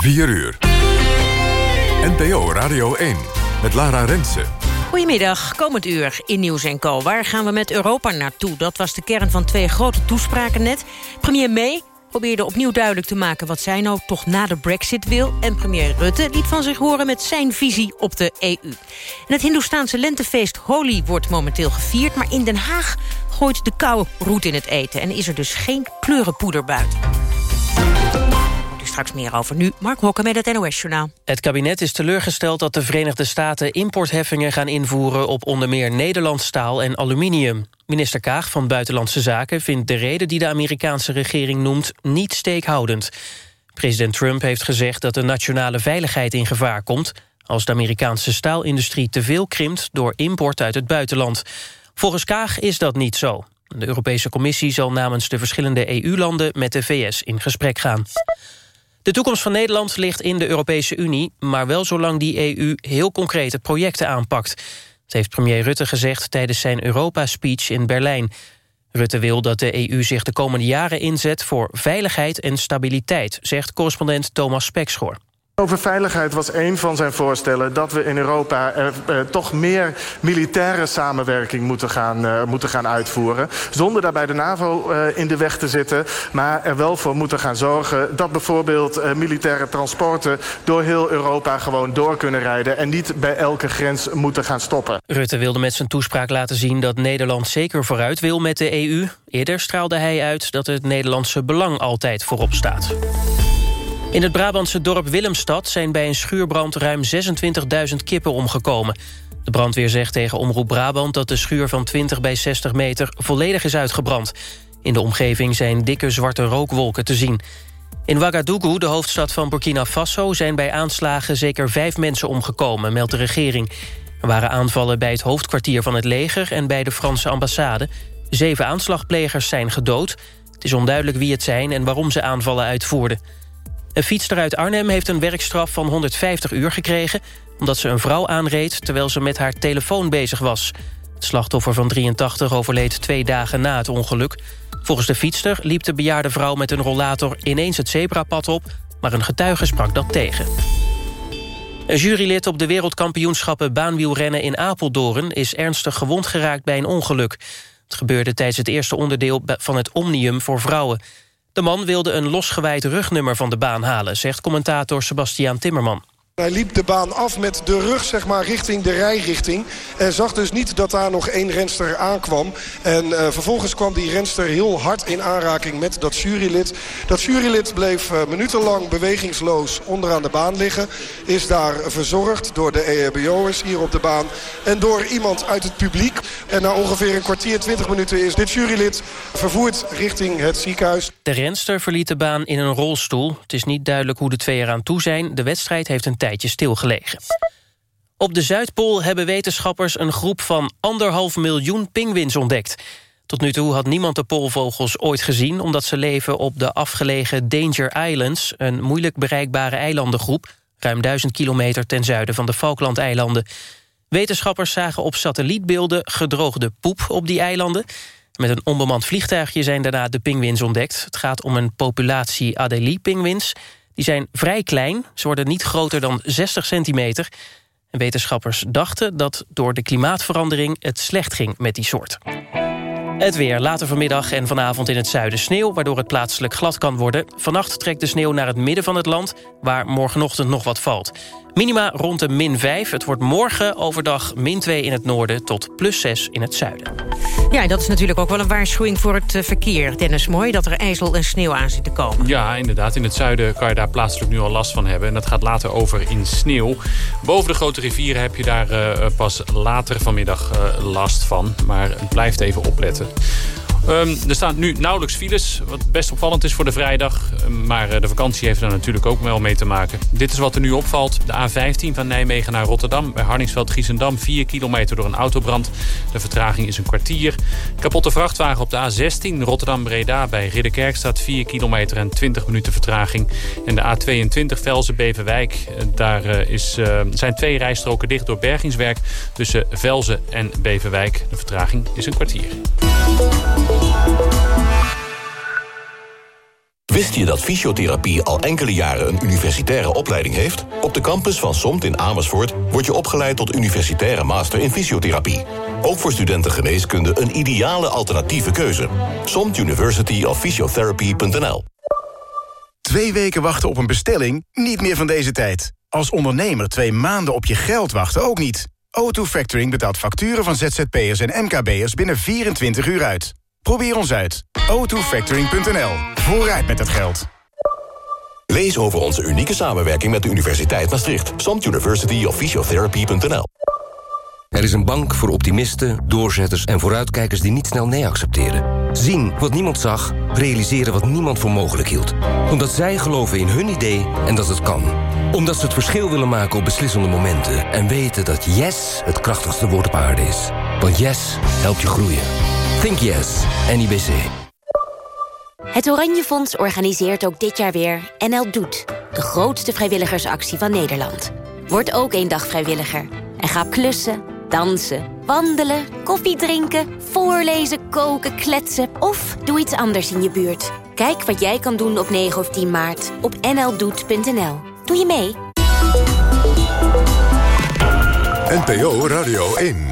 4 uur. NPO Radio 1 met Lara Rensen. Goedemiddag, komend uur in Nieuws Co. Waar gaan we met Europa naartoe? Dat was de kern van twee grote toespraken net. Premier May probeerde opnieuw duidelijk te maken... wat zij nou toch na de brexit wil. En premier Rutte liet van zich horen met zijn visie op de EU. En het Hindoestaanse lentefeest Holi wordt momenteel gevierd... maar in Den Haag gooit de kou roet in het eten... en is er dus geen kleurenpoeder buiten straks meer over. Nu Mark Hokken met het NOS-journaal. Het kabinet is teleurgesteld dat de Verenigde Staten importheffingen gaan invoeren op onder meer Nederlands staal en aluminium. Minister Kaag van Buitenlandse Zaken vindt de reden die de Amerikaanse regering noemt niet steekhoudend. President Trump heeft gezegd dat de nationale veiligheid in gevaar komt als de Amerikaanse staalindustrie te veel krimpt door import uit het buitenland. Volgens Kaag is dat niet zo. De Europese Commissie zal namens de verschillende EU-landen met de VS in gesprek gaan. De toekomst van Nederland ligt in de Europese Unie... maar wel zolang die EU heel concrete projecten aanpakt. Dat heeft premier Rutte gezegd tijdens zijn Europa-speech in Berlijn. Rutte wil dat de EU zich de komende jaren inzet voor veiligheid en stabiliteit... zegt correspondent Thomas Spekschoor. Over veiligheid was een van zijn voorstellen dat we in Europa er, eh, toch meer militaire samenwerking moeten gaan, uh, moeten gaan uitvoeren. Zonder daarbij de NAVO uh, in de weg te zitten. Maar er wel voor moeten gaan zorgen dat bijvoorbeeld militaire transporten door heel Europa gewoon door kunnen rijden. En niet bij elke grens moeten gaan stoppen. Rutte wilde met zijn toespraak laten zien dat Nederland zeker vooruit wil met de EU. Eerder straalde hij uit dat het Nederlandse belang altijd voorop staat. In het Brabantse dorp Willemstad zijn bij een schuurbrand ruim 26.000 kippen omgekomen. De brandweer zegt tegen Omroep Brabant dat de schuur van 20 bij 60 meter volledig is uitgebrand. In de omgeving zijn dikke zwarte rookwolken te zien. In Ouagadougou, de hoofdstad van Burkina Faso, zijn bij aanslagen zeker vijf mensen omgekomen, meldt de regering. Er waren aanvallen bij het hoofdkwartier van het leger en bij de Franse ambassade. Zeven aanslagplegers zijn gedood. Het is onduidelijk wie het zijn en waarom ze aanvallen uitvoerden. Een fietster uit Arnhem heeft een werkstraf van 150 uur gekregen... omdat ze een vrouw aanreed terwijl ze met haar telefoon bezig was. Het slachtoffer van 83 overleed twee dagen na het ongeluk. Volgens de fietster liep de bejaarde vrouw met een rollator... ineens het zebrapad op, maar een getuige sprak dat tegen. Een jurylid op de wereldkampioenschappen baanwielrennen in Apeldoorn... is ernstig gewond geraakt bij een ongeluk. Het gebeurde tijdens het eerste onderdeel van het Omnium voor vrouwen. De man wilde een losgewijd rugnummer van de baan halen... zegt commentator Sebastiaan Timmerman. Hij liep de baan af met de rug zeg maar, richting de rijrichting. En zag dus niet dat daar nog één renster aankwam. En uh, vervolgens kwam die renster heel hard in aanraking met dat jurylid. Dat jurylid bleef uh, minutenlang bewegingsloos onderaan de baan liggen. Is daar verzorgd door de EHBO'ers hier op de baan. En door iemand uit het publiek. En na ongeveer een kwartier, twintig minuten is dit jurylid vervoerd richting het ziekenhuis. De renster verliet de baan in een rolstoel. Het is niet duidelijk hoe de twee eraan toe zijn. De wedstrijd heeft een tijd stilgelegen. Op de Zuidpool hebben wetenschappers een groep van anderhalf miljoen pinguïns ontdekt. Tot nu toe had niemand de poolvogels ooit gezien... omdat ze leven op de afgelegen Danger Islands... een moeilijk bereikbare eilandengroep... ruim duizend kilometer ten zuiden van de Falklandeilanden. Wetenschappers zagen op satellietbeelden gedroogde poep op die eilanden. Met een onbemand vliegtuigje zijn daarna de pinguïns ontdekt. Het gaat om een populatie Adelie-pinguïns... Die zijn vrij klein, ze worden niet groter dan 60 centimeter. En wetenschappers dachten dat door de klimaatverandering het slecht ging met die soort. Het weer. Later vanmiddag en vanavond in het zuiden sneeuw... waardoor het plaatselijk glad kan worden. Vannacht trekt de sneeuw naar het midden van het land... waar morgenochtend nog wat valt. Minima rond de min 5. Het wordt morgen overdag min 2 in het noorden... tot plus 6 in het zuiden. Ja, dat is natuurlijk ook wel een waarschuwing voor het eh, verkeer. Dennis, mooi dat er ijzel en sneeuw aan zit te komen. Ja, inderdaad. In het zuiden kan je daar plaatselijk nu al last van hebben. En dat gaat later over in sneeuw. Boven de grote rivieren heb je daar uh, pas later vanmiddag uh, last van. Maar het blijft even opletten. Um, er staan nu nauwelijks files, wat best opvallend is voor de vrijdag. Um, maar uh, de vakantie heeft er natuurlijk ook wel mee te maken. Dit is wat er nu opvalt. De A15 van Nijmegen naar Rotterdam. Bij Harningsveld-Giessendam 4 kilometer door een autobrand. De vertraging is een kwartier. Kapotte vrachtwagen op de A16 Rotterdam-Breda. Bij Ridderkerk staat 4 kilometer en 20 minuten vertraging. En de A22 Velzen-Beverwijk. Uh, daar uh, is, zijn twee rijstroken dicht door bergingswerk. Tussen Velzen en Beverwijk. De vertraging is een kwartier. Wist je dat fysiotherapie al enkele jaren een universitaire opleiding heeft? Op de campus van SOMT in Amersfoort word je opgeleid tot universitaire master in fysiotherapie. Ook voor studenten geneeskunde een ideale alternatieve keuze. SOMT University of Physiotherapy.nl Twee weken wachten op een bestelling? Niet meer van deze tijd. Als ondernemer twee maanden op je geld wachten ook niet. O2 Factoring betaalt facturen van ZZP'ers en MKB'ers binnen 24 uur uit. Probeer ons uit. o2factoring.nl. Vooruit met het geld. Lees over onze unieke samenwerking met de Universiteit Maastricht. Samt University of Physiotherapy.nl Er is een bank voor optimisten, doorzetters en vooruitkijkers die niet snel nee accepteren. Zien wat niemand zag, realiseren wat niemand voor mogelijk hield. Omdat zij geloven in hun idee en dat het kan. Omdat ze het verschil willen maken op beslissende momenten. En weten dat yes het krachtigste woord op aarde is. Want yes helpt je groeien. Think yes, NIBC. Het Oranje Fonds organiseert ook dit jaar weer NL Doet. De grootste vrijwilligersactie van Nederland. Word ook één dag vrijwilliger. En ga klussen, dansen, wandelen, koffie drinken... voorlezen, koken, kletsen of doe iets anders in je buurt. Kijk wat jij kan doen op 9 of 10 maart op nldoet.nl. Doe je mee? NPO Radio 1.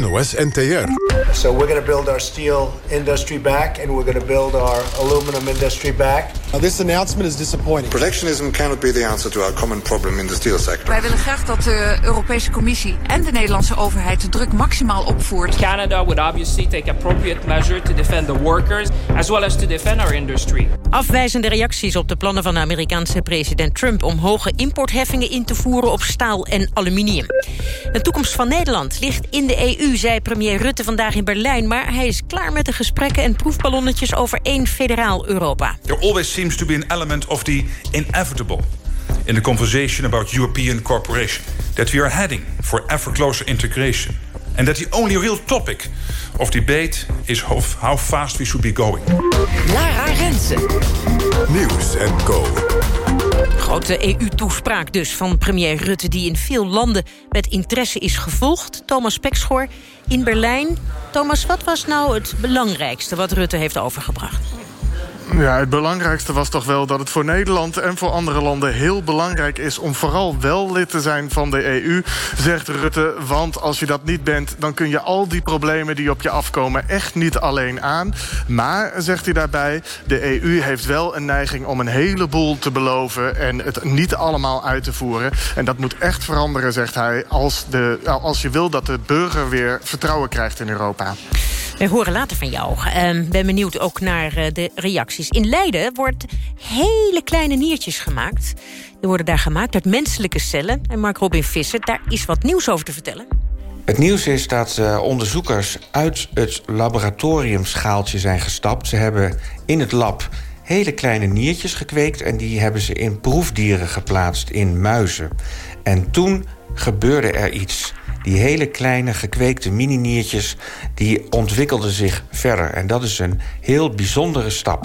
NOS NTR. So we're going to build our steel industry back and we're going to build our aluminum industry back. Now, this announcement is disappointing. Protectionism cannot be the answer to our common problem in the steel sector. Wij willen graag dat de Europese Commissie en de Nederlandse overheid de druk maximaal opvoert. Canada would obviously take appropriate measure to defend the workers as well as to defend our industry. Afwijzende reacties op de plannen van de Amerikaanse president Trump... om hoge importheffingen in te voeren op staal en aluminium. De toekomst van Nederland ligt in de EU, zei premier Rutte vandaag in Berlijn... maar hij is klaar met de gesprekken en proefballonnetjes over één federaal Europa. There always seems to be an element of the inevitable... in the conversation about European cooperation. That we are heading for ever closer integration. And that the only real topic of debate is how fast we should be going. Lara Rensen. Nieuws en Co. Grote EU-toespraak dus van premier Rutte... die in veel landen met interesse is gevolgd. Thomas Pekschoor in Berlijn. Thomas, wat was nou het belangrijkste wat Rutte heeft overgebracht? Ja, het belangrijkste was toch wel dat het voor Nederland en voor andere landen heel belangrijk is om vooral wel lid te zijn van de EU, zegt Rutte. Want als je dat niet bent, dan kun je al die problemen die op je afkomen echt niet alleen aan. Maar, zegt hij daarbij, de EU heeft wel een neiging om een heleboel te beloven en het niet allemaal uit te voeren. En dat moet echt veranderen, zegt hij, als, de, als je wil dat de burger weer vertrouwen krijgt in Europa. We horen later van jou. Uh, ben benieuwd ook naar uh, de reacties. In Leiden wordt hele kleine niertjes gemaakt. Die worden daar gemaakt uit menselijke cellen. En Mark Robin Visser, daar is wat nieuws over te vertellen. Het nieuws is dat uh, onderzoekers uit het laboratoriumschaaltje zijn gestapt. Ze hebben in het lab hele kleine niertjes gekweekt... en die hebben ze in proefdieren geplaatst in muizen. En toen gebeurde er iets... Die hele kleine gekweekte mini-niertjes die ontwikkelden zich verder. En dat is een heel bijzondere stap.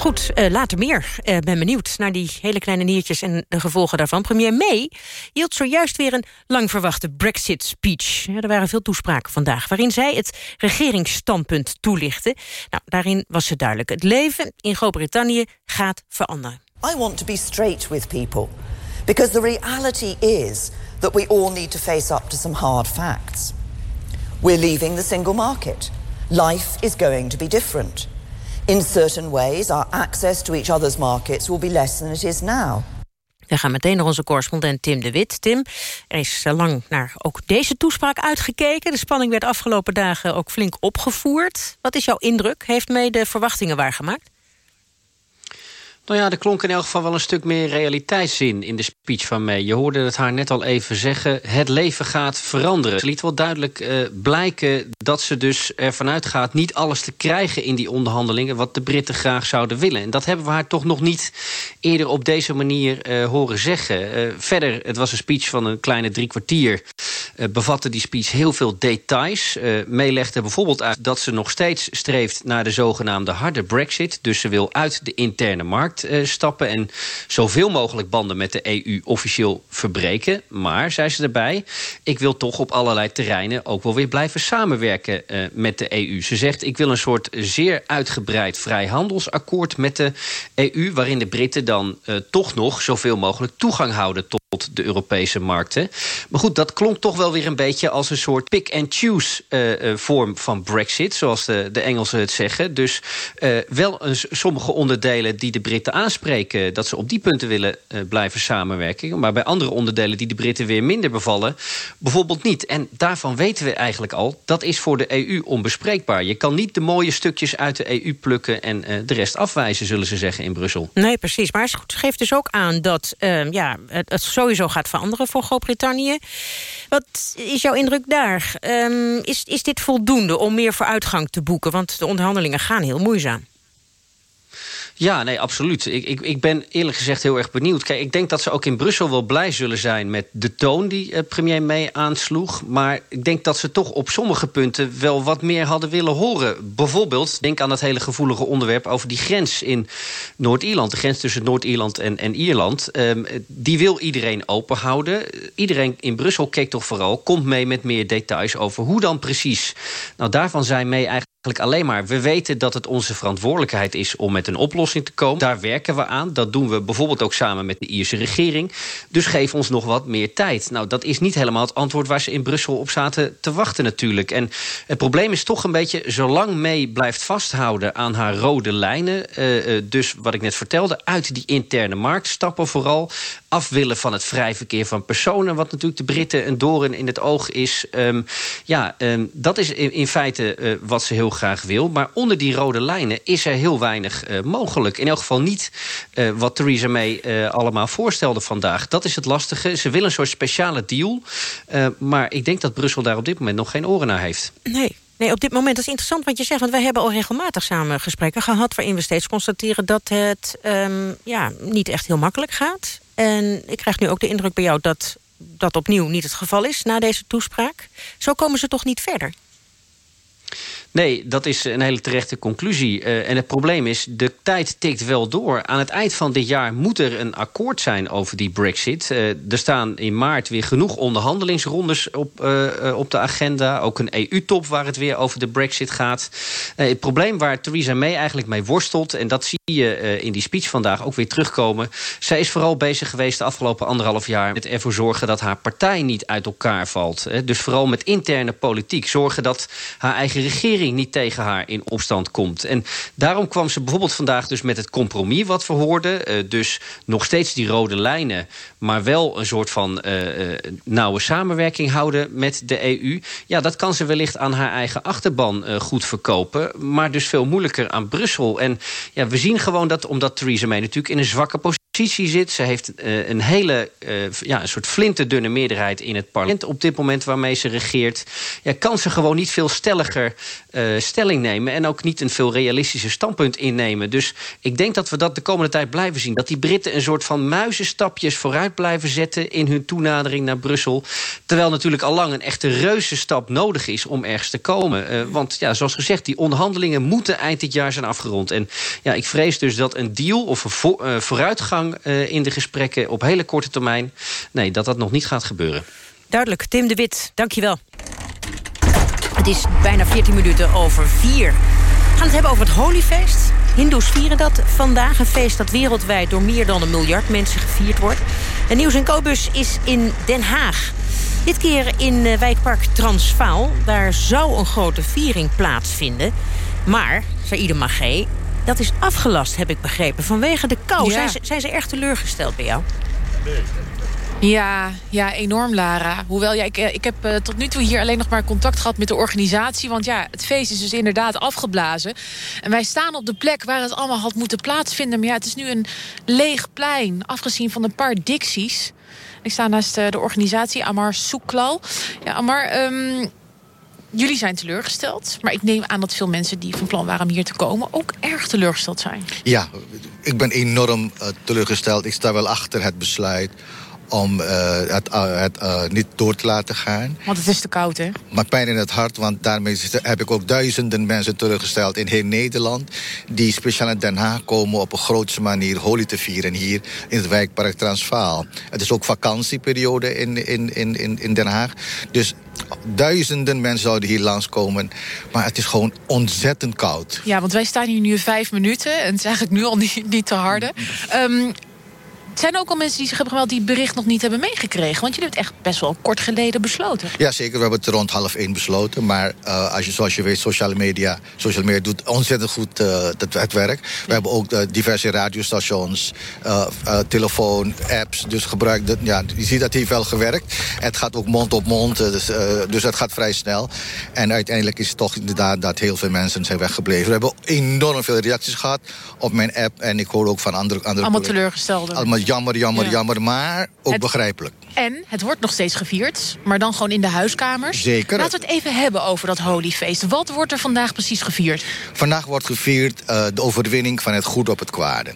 Goed, uh, later meer. Uh, ben benieuwd naar die hele kleine niertjes en de gevolgen daarvan. Premier May hield zojuist weer een lang verwachte Brexit-speech. Ja, er waren veel toespraken vandaag... waarin zij het regeringsstandpunt toelichtte. Nou, daarin was ze duidelijk. Het leven in Groot-Brittannië gaat veranderen. I want to be straight with people. Because the reality is that we all need to face up to some hard facts. We're leaving the single market. Life is going to be different. In certain ways, our access to each other's markets will be less than it is now. We gaan meteen naar onze correspondent Tim de Wit. Tim, er is lang naar ook deze toespraak uitgekeken. De spanning werd afgelopen dagen ook flink opgevoerd. Wat is jouw indruk? Heeft mee de verwachtingen waargemaakt? Nou ja, er klonk in elk geval wel een stuk meer realiteitszin in de speech van May. Je hoorde het haar net al even zeggen. Het leven gaat veranderen. Ze liet wel duidelijk uh, blijken dat ze dus ervan uitgaat... niet alles te krijgen in die onderhandelingen... wat de Britten graag zouden willen. En dat hebben we haar toch nog niet eerder op deze manier uh, horen zeggen. Uh, verder, het was een speech van een kleine drie kwartier. bevatte die speech heel veel details. May legde bijvoorbeeld uit dat ze nog steeds streeft... naar de zogenaamde harde brexit. Dus ze wil uit de interne markt. Markt stappen... en zoveel mogelijk banden met de EU officieel verbreken. Maar, zei ze erbij, ik wil toch op allerlei terreinen... ook wel weer blijven samenwerken met de EU. Ze zegt, ik wil een soort zeer uitgebreid vrijhandelsakkoord met de EU... waarin de Britten dan toch nog zoveel mogelijk toegang houden... tot de Europese markten. Maar goed, dat klonk toch wel weer een beetje als een soort pick-and-choose uh, vorm van Brexit, zoals de, de Engelsen het zeggen. Dus uh, wel een, sommige onderdelen die de Britten aanspreken, dat ze op die punten willen blijven samenwerken. Maar bij andere onderdelen die de Britten weer minder bevallen, bijvoorbeeld niet. En daarvan weten we eigenlijk al, dat is voor de EU onbespreekbaar. Je kan niet de mooie stukjes uit de EU plukken en de rest afwijzen, zullen ze zeggen in Brussel. Nee, precies. Maar het geeft dus ook aan dat ja, het, het sowieso gaat veranderen voor Groot-Brittannië. Wat is jouw indruk daar? Um, is, is dit voldoende om meer vooruitgang te boeken? Want de onderhandelingen gaan heel moeizaam. Ja, nee, absoluut. Ik, ik, ik ben eerlijk gezegd heel erg benieuwd. Kijk, ik denk dat ze ook in Brussel wel blij zullen zijn... met de toon die eh, premier May aansloeg. Maar ik denk dat ze toch op sommige punten... wel wat meer hadden willen horen. Bijvoorbeeld, denk aan dat hele gevoelige onderwerp... over die grens in Noord-Ierland. De grens tussen Noord-Ierland en, en Ierland. Um, die wil iedereen open houden. Iedereen in Brussel keek toch vooral... komt mee met meer details over hoe dan precies. Nou, daarvan zijn mee eigenlijk alleen maar... we weten dat het onze verantwoordelijkheid is om met een oplossing te komen. Daar werken we aan. Dat doen we bijvoorbeeld ook samen met de Ierse regering. Dus geef ons nog wat meer tijd. Nou, dat is niet helemaal het antwoord waar ze in Brussel op zaten te wachten natuurlijk. En het probleem is toch een beetje... zolang mee blijft vasthouden aan haar rode lijnen... Uh, dus wat ik net vertelde, uit die interne markt stappen vooral... af willen van het vrij verkeer van personen... wat natuurlijk de Britten een doorn in het oog is. Um, ja, um, dat is in, in feite uh, wat ze heel graag wil. Maar onder die rode lijnen is er heel weinig uh, mogelijk. In elk geval niet uh, wat Theresa May uh, allemaal voorstelde vandaag. Dat is het lastige. Ze wil een soort speciale deal. maar ik denk dat Brussel daar op dit moment nog geen oren naar heeft. Nee. Nee, op dit moment, dat is interessant wat je zegt... want wij hebben al regelmatig samen gesprekken gehad... waarin we steeds constateren dat het um, ja, niet echt heel makkelijk gaat. En ik krijg nu ook de indruk bij jou dat dat opnieuw niet het geval is... na deze toespraak. Zo komen ze toch niet verder? Nee, dat is een hele terechte conclusie. Uh, en het probleem is, de tijd tikt wel door. Aan het eind van dit jaar moet er een akkoord zijn over die brexit. Uh, er staan in maart weer genoeg onderhandelingsrondes op, uh, op de agenda. Ook een EU-top waar het weer over de brexit gaat. het probleem waar Theresa May eigenlijk mee worstelt... en dat zie je in die speech vandaag ook weer terugkomen... zij is vooral bezig geweest de afgelopen anderhalf jaar... met ervoor zorgen dat haar partij niet uit elkaar valt. Dus vooral met interne politiek. Zorgen dat haar eigen regering niet tegen haar in opstand komt. En daarom kwam ze bijvoorbeeld vandaag dus met het compromis wat we hoorden. Uh, dus nog steeds die rode lijnen, maar wel een soort van uh, uh, nauwe samenwerking houden met de EU. Ja, dat kan ze wellicht aan haar eigen achterban goed verkopen. Maar dus veel moeilijker aan Brussel. En ja, we zien gewoon dat, omdat Theresa May natuurlijk in een zwakke positie zit. Ze heeft uh, een hele uh, ja, een soort flinterdunne meerderheid in het parlement op dit moment waarmee ze regeert. Ja, kan ze gewoon niet veel stelliger uh, stelling nemen en ook niet een veel realistischer standpunt innemen. Dus ik denk dat we dat de komende tijd blijven zien. Dat die Britten een soort van muizenstapjes vooruit blijven zetten in hun toenadering naar Brussel. Terwijl natuurlijk al lang een echte reuzenstap nodig is om ergens te komen. want ja, zoals gezegd, die onderhandelingen moeten eind dit jaar zijn afgerond. En ja, ik vrees dus dat een deal of een vo vooruitgang uh, in de gesprekken op hele korte termijn. Nee, dat dat nog niet gaat gebeuren. Duidelijk. Tim de Wit, dankjewel. Het is bijna 14 minuten over vier. We gaan het hebben over het Holiefeest. Hindoes vieren dat vandaag. Een feest dat wereldwijd door meer dan een miljard mensen gevierd wordt. En Nieuws en Kobus is in Den Haag. Dit keer in uh, wijkpark Transvaal. Daar zou een grote viering plaatsvinden. Maar, Saïde Magé, dat is afgelast, heb ik begrepen, vanwege de kou. Ja. Zijn, ze, zijn ze erg teleurgesteld bij jou? Ja, ja, enorm, Lara. Hoewel, ja, ik, eh, ik heb uh, tot nu toe hier alleen nog maar contact gehad met de organisatie. Want ja, het feest is dus inderdaad afgeblazen. En wij staan op de plek waar het allemaal had moeten plaatsvinden. Maar ja, het is nu een leeg plein, afgezien van een paar dicties. Ik sta naast uh, de organisatie Amar Soeklal. Ja, Amar, um, Jullie zijn teleurgesteld, maar ik neem aan dat veel mensen die van plan waren om hier te komen ook erg teleurgesteld zijn. Ja, ik ben enorm uh, teleurgesteld. Ik sta wel achter het besluit om het, het niet door te laten gaan. Want het is te koud, hè? Maar pijn in het hart, want daarmee heb ik ook duizenden mensen teruggesteld in heel Nederland... die speciaal in Den Haag komen op een grootste manier holy te vieren hier in het wijkpark Transvaal. Het is ook vakantieperiode in, in, in, in Den Haag. Dus duizenden mensen zouden hier langskomen. Maar het is gewoon ontzettend koud. Ja, want wij staan hier nu vijf minuten. En het is eigenlijk nu al niet, niet te harde. Um, zijn ook al mensen die zich hebben gemeld... die het bericht nog niet hebben meegekregen? Want jullie hebben het echt best wel kort geleden besloten. Ja, zeker. We hebben het rond half één besloten. Maar uh, als je, zoals je weet, sociale media, social media doet ontzettend goed uh, het, het, werk. We hebben ook uh, diverse radiostations, telefoon, apps. Dus gebruik dat, ja, je ziet dat het heeft wel gewerkt. Het gaat ook mond op mond, dus, dus het gaat vrij snel. En uiteindelijk is het toch inderdaad dat heel veel mensen zijn weggebleven. We hebben enorm veel reacties gehad op mijn app. En ik hoor ook van andere... andere Allemaal teleurgesteld. Allemaal jammer, jammer, jammer, maar ook begrijpelijk. En het wordt nog steeds gevierd, maar dan gewoon in de huiskamers. Zeker. Laten we het even hebben over dat Holyfeest. Wat wordt er vandaag precies gevierd? Vandaag wordt gevierd uh, de overwinning van het goed op het kwade.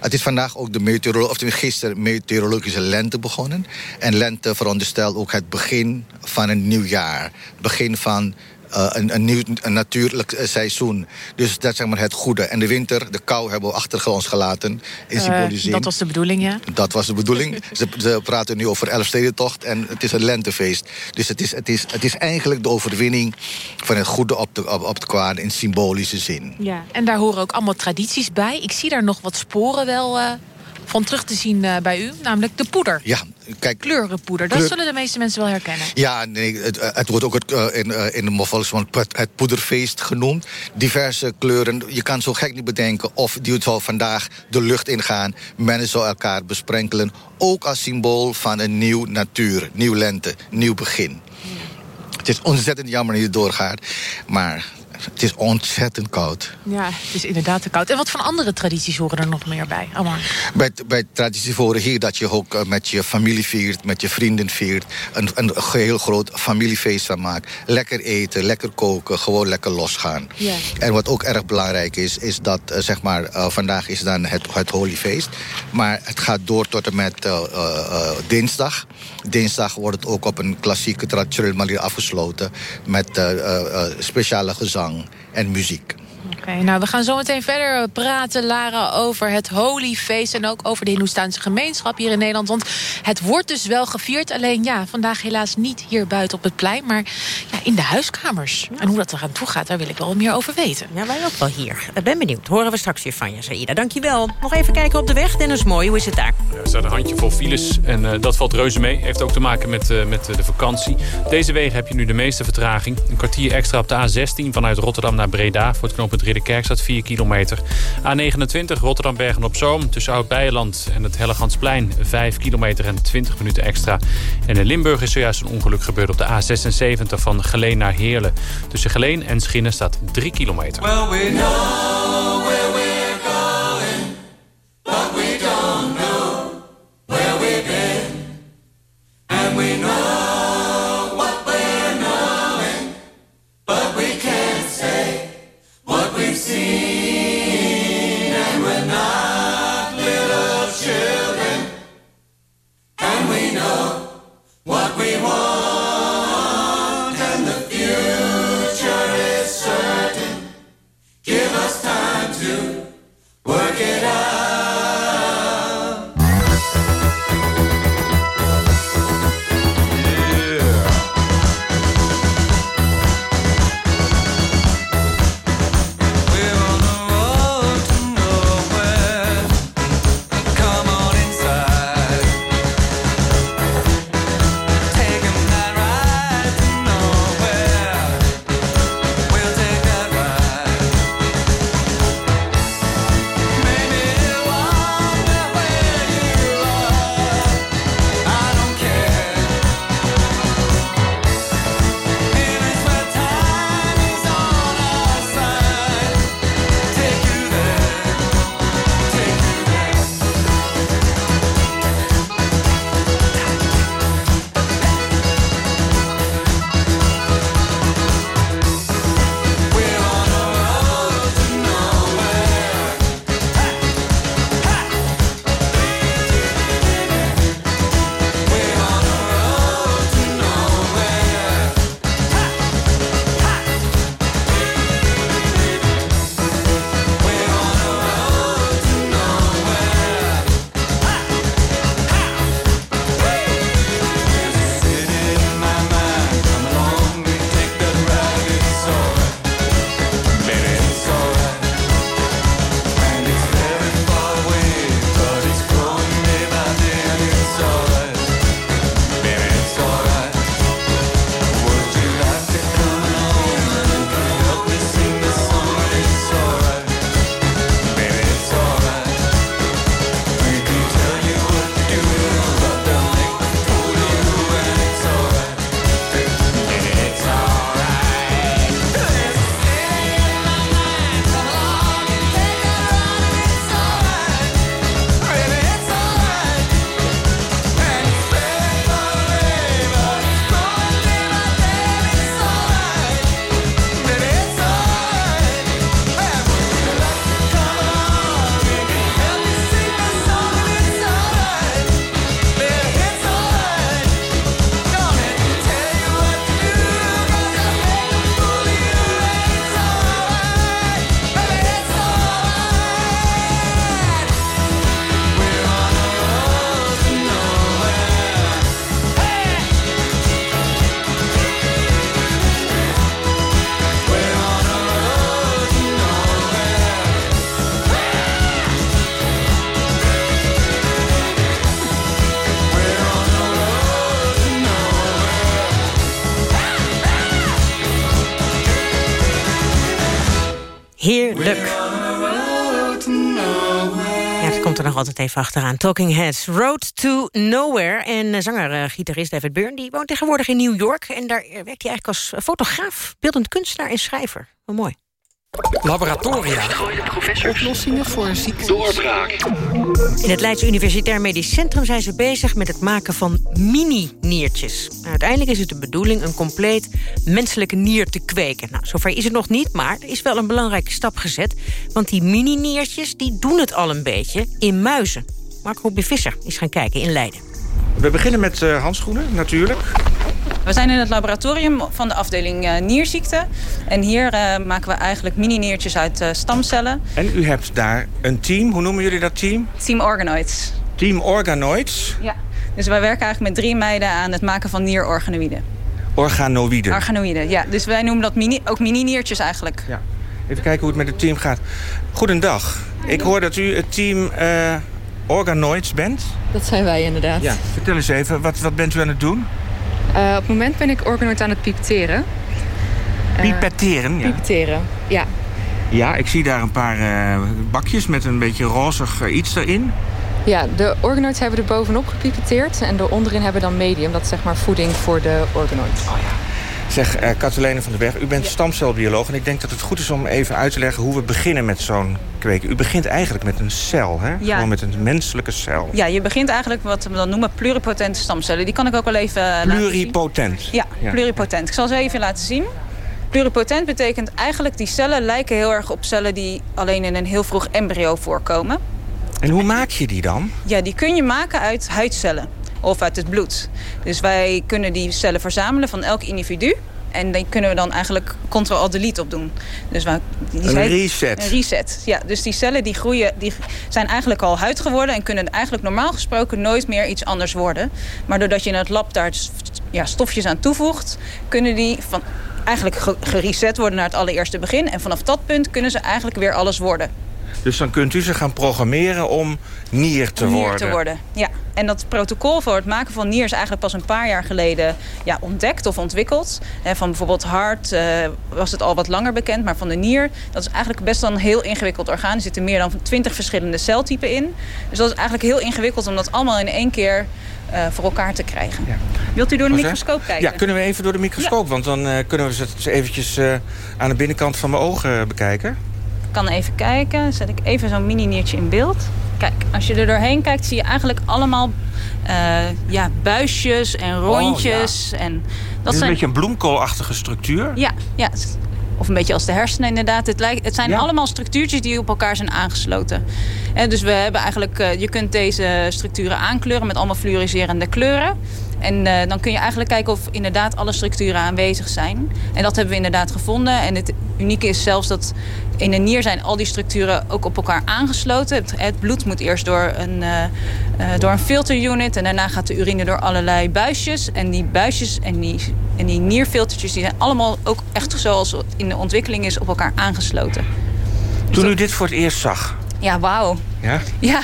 Het is vandaag ook de meteorolo of gisteren meteorologische lente begonnen. En lente veronderstelt ook het begin van een nieuw jaar. Begin van uh, een, een, nieuw een natuurlijk eh, seizoen. Dus dat is zeg maar het goede. En de winter, de kou hebben we achter ons gelaten. In uh, dat was de bedoeling, ja? Dat was de bedoeling. ze, ze, praten nu over Elfstedentocht en het is een lentefeest. Dus het is, het is, het is eigenlijk de overwinning van het goede op de, op, op de kwade in symbolische zin. Ja, en daar horen ook allemaal tradities bij. Ik zie daar nog wat sporen wel... Uh van terug te zien uh, bij u, namelijk de poeder. Ja, kijk. Kleurenpoeder, dat zullen de meeste mensen wel herkennen. Ja, nee, het, eh, het wordt ook het, uh, in, in de volksmond het poederfeest genoemd. Diverse kleuren, je kan zo gek niet bedenken... of die zou vandaag de lucht ingaan. Mensen zou elkaar besprenkelen. Ook als symbool van een nieuw natuur, nieuw lente, nieuw begin. Het is ontzettend jammer dat het doorgaat. Maar het is ontzettend koud. Ja, het is inderdaad te koud. En wat van andere tradities horen er nog meer bij? Amar? Bij, bij tradities horen hier dat je ook eh, met je familie viert, met je vrienden viert. Een, een heel groot familiefeest van maakt. Lekker eten, lekker koken, gewoon lekker losgaan. Ja. En wat ook erg belangrijk is, is dat uh, zeg maar, uh, vandaag is dan het, het Holyfeest. Maar het gaat door tot en met dinsdag. Dinsdag wordt het ook op een klassieke traditionele manier afgesloten. Met speciale gezang en muziek. Oké, nou we gaan zo meteen verder praten, Lara, over het Holy Feest... en ook over de Hindoestaanse gemeenschap hier in Nederland. Want het wordt dus wel gevierd, alleen ja, vandaag helaas niet hier buiten op het plein... maar ja, in de huiskamers. En hoe dat eraan toe gaat, daar wil ik wel meer over weten. Ja, wij ook wel hier. Ik ben benieuwd. Horen we straks weer van je, Saïda. Dankjewel. Nog even kijken op de weg. Dennis Mooi, hoe is het daar? Ja, er staat een handjevol files en uh, dat valt reuze mee. Heeft ook te maken met, uh, met de vakantie. Deze wegen heb je nu de meeste vertraging. Een kwartier extra op de A16 vanuit Rotterdam naar Breda... voor het knooppunt Ridderkerk staat 4 kilometer. A29 Rotterdam-Bergen-op-Zoom tussen Oud-Beijerland en het Hellegansplein 5 kilometer en 20 minuten extra. En in Limburg is zojuist een ongeluk gebeurd op de A76 van Geleen naar Heerlen. Tussen Geleen en Schinnen staat 3 kilometer. We know where going, altijd even achteraan. Talking Heads, Road to Nowhere. En zanger-gitarist David Byrne die woont tegenwoordig in New York. En daar werkt hij eigenlijk als fotograaf, beeldend kunstenaar en schrijver. Wat mooi. Laboratoria. Oplossingen voor ziektes. Doorbraak. In het Leids Universitair Medisch Centrum zijn ze bezig met het maken van mini-niertjes. Uiteindelijk is het de bedoeling een compleet menselijke nier te kweken. Nou, zover is het nog niet, maar er is wel een belangrijke stap gezet. Want die mini-niertjes die doen het al een beetje in muizen. Marco B. Visser is gaan kijken in Leiden. We beginnen met uh, handschoenen, natuurlijk. We zijn in het laboratorium van de afdeling uh, nierziekte. En hier uh, maken we eigenlijk mini-niertjes uit uh, stamcellen. En u hebt daar een team. Hoe noemen jullie dat team? Team Organoids. Team Organoids? Ja. Dus wij werken eigenlijk met drie meiden aan het maken van nierorganoïden. Organoïden? Organoïden, ja. Dus wij noemen dat mini, ook mini-niertjes eigenlijk. Ja. Even kijken hoe het met het team gaat. Goedendag. Ik hoor dat u het team Organoids bent. Dat zijn wij inderdaad. Ja. Vertel eens even, wat, wat bent u aan het doen? Uh, op het moment ben ik organoid aan het pipeteren. Uh, pipeteren, ja. Pipeteren, ja. Ja, ik zie daar een paar uh, bakjes met een beetje rozig iets erin. Ja, de organoids hebben er bovenop gepipeteerd. En de onderin hebben dan medium. Dat is zeg maar voeding voor de organoids. Oh ja. Zeg, uh, Katelijne van den Berg, u bent stamcelbioloog... en ik denk dat het goed is om even uit te leggen hoe we beginnen met zo'n kweken. U begint eigenlijk met een cel, hè? Ja. Gewoon met een menselijke cel. Ja, je begint eigenlijk wat we dan noemen pluripotente stamcellen. Die kan ik ook wel even Pluripotent? Ja, ja, pluripotent. Ik zal ze even laten zien. Pluripotent betekent eigenlijk die cellen lijken heel erg op cellen... die alleen in een heel vroeg embryo voorkomen. En hoe maak je die dan? Ja, die kun je maken uit huidcellen of uit het bloed. Dus wij kunnen die cellen verzamelen van elk individu. En die kunnen we dan eigenlijk Ctrl-Alt-Delete op doen. Dus die een reset. Een reset, ja. Dus die cellen die groeien, die zijn eigenlijk al huid geworden... en kunnen eigenlijk normaal gesproken nooit meer iets anders worden. Maar doordat je in het lab daar ja, stofjes aan toevoegt... kunnen die van eigenlijk gereset worden naar het allereerste begin. En vanaf dat punt kunnen ze eigenlijk weer alles worden. Dus dan kunt u ze gaan programmeren om nier te nier worden? te worden, ja. En dat protocol voor het maken van nier is eigenlijk pas een paar jaar geleden ja, ontdekt of ontwikkeld. Van bijvoorbeeld hart uh, was het al wat langer bekend, maar van de nier... dat is eigenlijk best wel een heel ingewikkeld orgaan. Er zitten meer dan twintig verschillende celtypen in. Dus dat is eigenlijk heel ingewikkeld om dat allemaal in één keer... Uh, voor elkaar te krijgen. Ja. Wilt u door de microscoop kijken? Ja, kunnen we even door de microscoop? Ja. Want dan uh, kunnen we ze eventjes aan de binnenkant van mijn ogen bekijken. Kan even kijken. Zet ik even zo'n mini-niertje in beeld. Kijk, als je er doorheen kijkt, zie je eigenlijk allemaal ja, buisjes en rondjes. Oh, ja. en dat is zijn... een beetje een bloemkoolachtige structuur. Ja, ja, of een beetje als de hersenen inderdaad. Het, lijkt, het zijn Ja. allemaal structuurtjes die op elkaar zijn aangesloten. En dus we hebben eigenlijk, eh, je kunt deze structuren aankleuren met allemaal fluoriserende kleuren. En eh, dan kun je eigenlijk kijken of inderdaad alle structuren aanwezig zijn. En dat hebben we inderdaad gevonden. En het unieke is zelfs dat in een nier zijn al die structuren ook op elkaar aangesloten. Het, het bloed moet eerst door een, eh, door een filterunit. En daarna gaat de urine door allerlei buisjes. En die buisjes en die, en die nierfiltertjes die zijn allemaal ook echt zoals in de ontwikkeling is op elkaar aangesloten. Toen u dit voor het eerst zag, Ja, wauw. ja? Ja,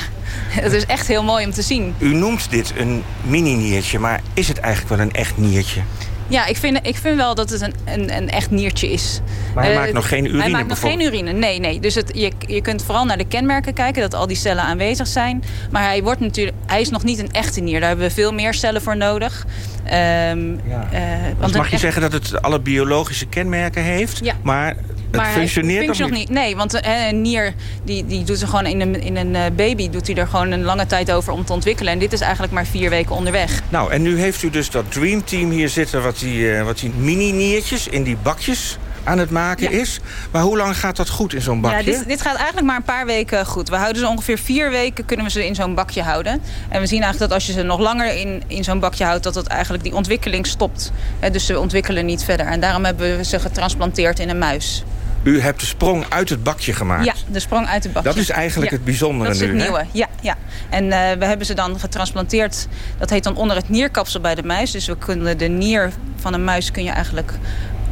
het is echt heel mooi om te zien. U noemt dit een mini-niertje, maar is het eigenlijk wel een echt niertje? Ja, ik vind, ik vind wel dat het een, een, een echt niertje is. Maar hij Eh, maakt nog geen urine Hij maakt nog geen urine, nee. nee. Dus het, je, je kunt vooral naar de kenmerken kijken, dat al die cellen aanwezig zijn. Maar hij, wordt natuurlijk, hij is nog niet een echte nier. Daar hebben we veel meer cellen voor nodig. Ehm, eh, Dus want mag je echt- zeggen dat het alle biologische kenmerken heeft, Ja. maar maar hij functioneert niet? nog niet. Nee, want eh, een nier die, die doet er gewoon in een, in een eh, baby doet hij er gewoon een lange tijd over om te ontwikkelen. En dit is eigenlijk maar vier weken onderweg. Nou, en nu heeft u dus dat Dream Team hier zitten... wat die, eh, wat die mini-niertjes in die bakjes aan het maken is. Maar hoe lang gaat dat goed in zo'n bakje? Ja, dit, dit gaat eigenlijk maar een paar weken goed. We houden ze ongeveer vier weken kunnen we ze in zo'n bakje houden. En we zien eigenlijk dat als je ze nog langer in, in zo'n bakje houdt... dat dat eigenlijk die ontwikkeling stopt. Dus ze ontwikkelen niet verder. En daarom hebben we ze getransplanteerd in een muis. U hebt de sprong uit het bakje gemaakt. Ja, de sprong uit het bakje. Dat is eigenlijk Ja, het bijzondere Dat is het nu, hè? nieuwe, ja. ja. En eh, we hebben ze dan getransplanteerd. Dat heet dan onder het nierkapsel bij de muis. Dus we kunnen de nier van een muis kun je eigenlijk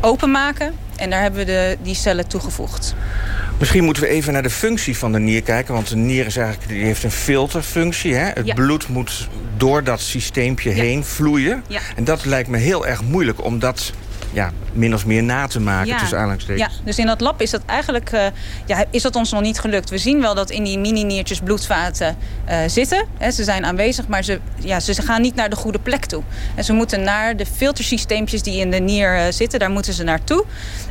openmaken. En daar hebben we de, die cellen toegevoegd. Misschien moeten we even naar de functie van de nier kijken. Want de nier is eigenlijk, die heeft een filterfunctie. Hè? Het Ja. bloed moet door dat systeempje heen vloeien. Ja. En dat lijkt me heel erg moeilijk om dat ja, min of meer na te maken, tussen aanhalingstekens. Ja, dus in dat lab is dat eigenlijk uh, ja, is dat ons nog niet gelukt. We zien wel dat in die mini-niertjes bloedvaten uh, zitten. Ze zijn aanwezig, maar ze, ja, ze, gaan niet naar de goede plek toe. En ze moeten naar de filtersysteempjes die in de nier uh, zitten. Daar moeten ze naartoe.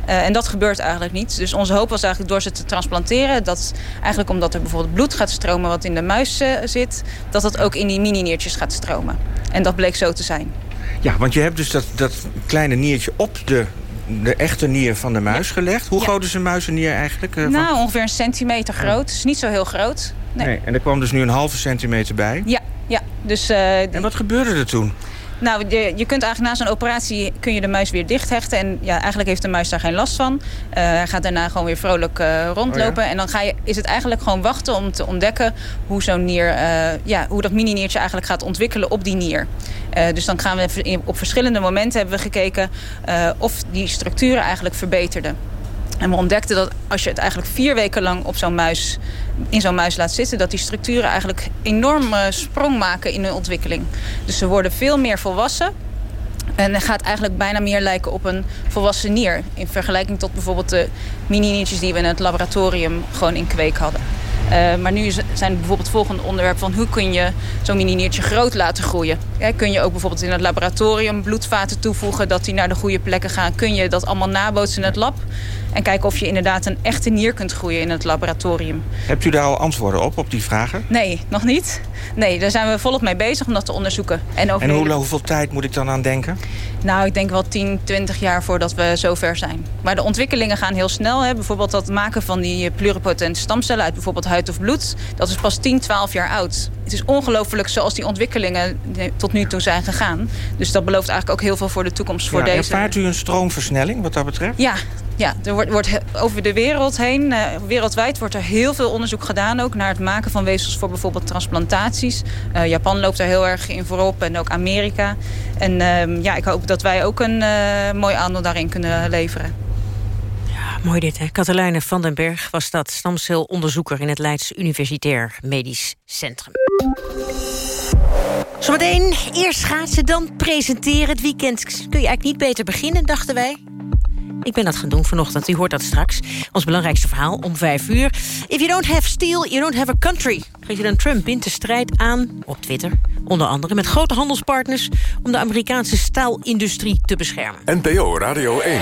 en dat gebeurt eigenlijk niet. Dus onze hoop was eigenlijk door ze te transplanteren... dat eigenlijk omdat er bijvoorbeeld bloed gaat stromen wat in de muis zit... dat dat ook in die mini-niertjes gaat stromen. En dat bleek zo te zijn. Ja, want je hebt dus dat, dat kleine niertje op de, de echte nier van de muis gelegd. Hoe groot is een muizennier eigenlijk? Uh, nou, ongeveer een centimeter groot. Het is niet zo heel groot. Nee. nee. En er kwam dus nu een halve centimeter bij? Ja, ja. Dus, uh, en wat gebeurde er toen? Nou, je, je kunt eigenlijk na zo'n operatie kun je de muis weer dicht hechten. En ja, eigenlijk heeft de muis daar geen last van. Uh, hij gaat daarna gewoon weer vrolijk uh, rondlopen. Oh en dan ga je, is het eigenlijk gewoon wachten om te ontdekken hoe zo'n nier, uh, ja, hoe dat mini-niertje eigenlijk gaat ontwikkelen op die nier. dus dan gaan we op verschillende momenten hebben we gekeken of die structuren eigenlijk verbeterden. En we ontdekten dat als je het eigenlijk vier weken lang op zo'n muis, in zo'n muis laat zitten... dat die structuren eigenlijk enorm sprong maken in hun ontwikkeling. Dus ze worden veel meer volwassen. En het gaat eigenlijk bijna meer lijken op een volwassen nier. In vergelijking tot bijvoorbeeld de mini-niertjes die we in het laboratorium gewoon in kweek hadden. Uh, maar nu zijn bijvoorbeeld het volgende onderwerp van hoe kun je zo'n mini-niertje groot laten groeien. Kun je ook bijvoorbeeld in het laboratorium bloedvaten toevoegen dat die naar de goede plekken gaan. Kun je dat allemaal nabootsen in het lab. En kijken of je inderdaad een echte nier kunt groeien in het laboratorium. Hebt u daar al antwoorden op, op die vragen? Nee, nog niet. Nee, daar zijn we volop mee bezig om dat te onderzoeken. En, over en hoe, hoeveel tijd moet ik dan aan denken? Nou, ik denk wel 10, 20 jaar voordat we zover zijn. Maar de ontwikkelingen gaan heel snel. Hè. Bijvoorbeeld dat maken van die pluripotente stamcellen uit bijvoorbeeld huid of bloed. Dat is pas 10, 12 jaar oud. Het is ongelooflijk zoals die ontwikkelingen tot nu toe zijn gegaan. Dus dat belooft eigenlijk ook heel veel voor de toekomst voor ja, deze. Ervaart u een stroomversnelling wat dat betreft? Ja, ja, er wordt, wordt over de wereld heen, uh, wereldwijd wordt er heel veel onderzoek gedaan... ook naar het maken van weefsels voor bijvoorbeeld transplantaties. Uh, Japan loopt daar heel erg in voorop en ook Amerika. En uh, ja, ik hoop dat wij ook een uh, mooi aandeel daarin kunnen leveren. Ja, mooi dit, hè? Katelijne van den Berg was dat stamcelonderzoeker... in het Leids Universitair Medisch Centrum. Zometeen eerst schaatsen, dan presenteren. Het weekend kun je eigenlijk niet beter beginnen, dachten wij. Ik ben dat gaan doen vanochtend, u hoort dat straks. Ons belangrijkste verhaal om vijf uur. If you don't have steel, you don't have a country. President Trump bindt de strijd aan, op Twitter... onder andere met grote handelspartners... om de Amerikaanse staalindustrie te beschermen. NPO Radio 1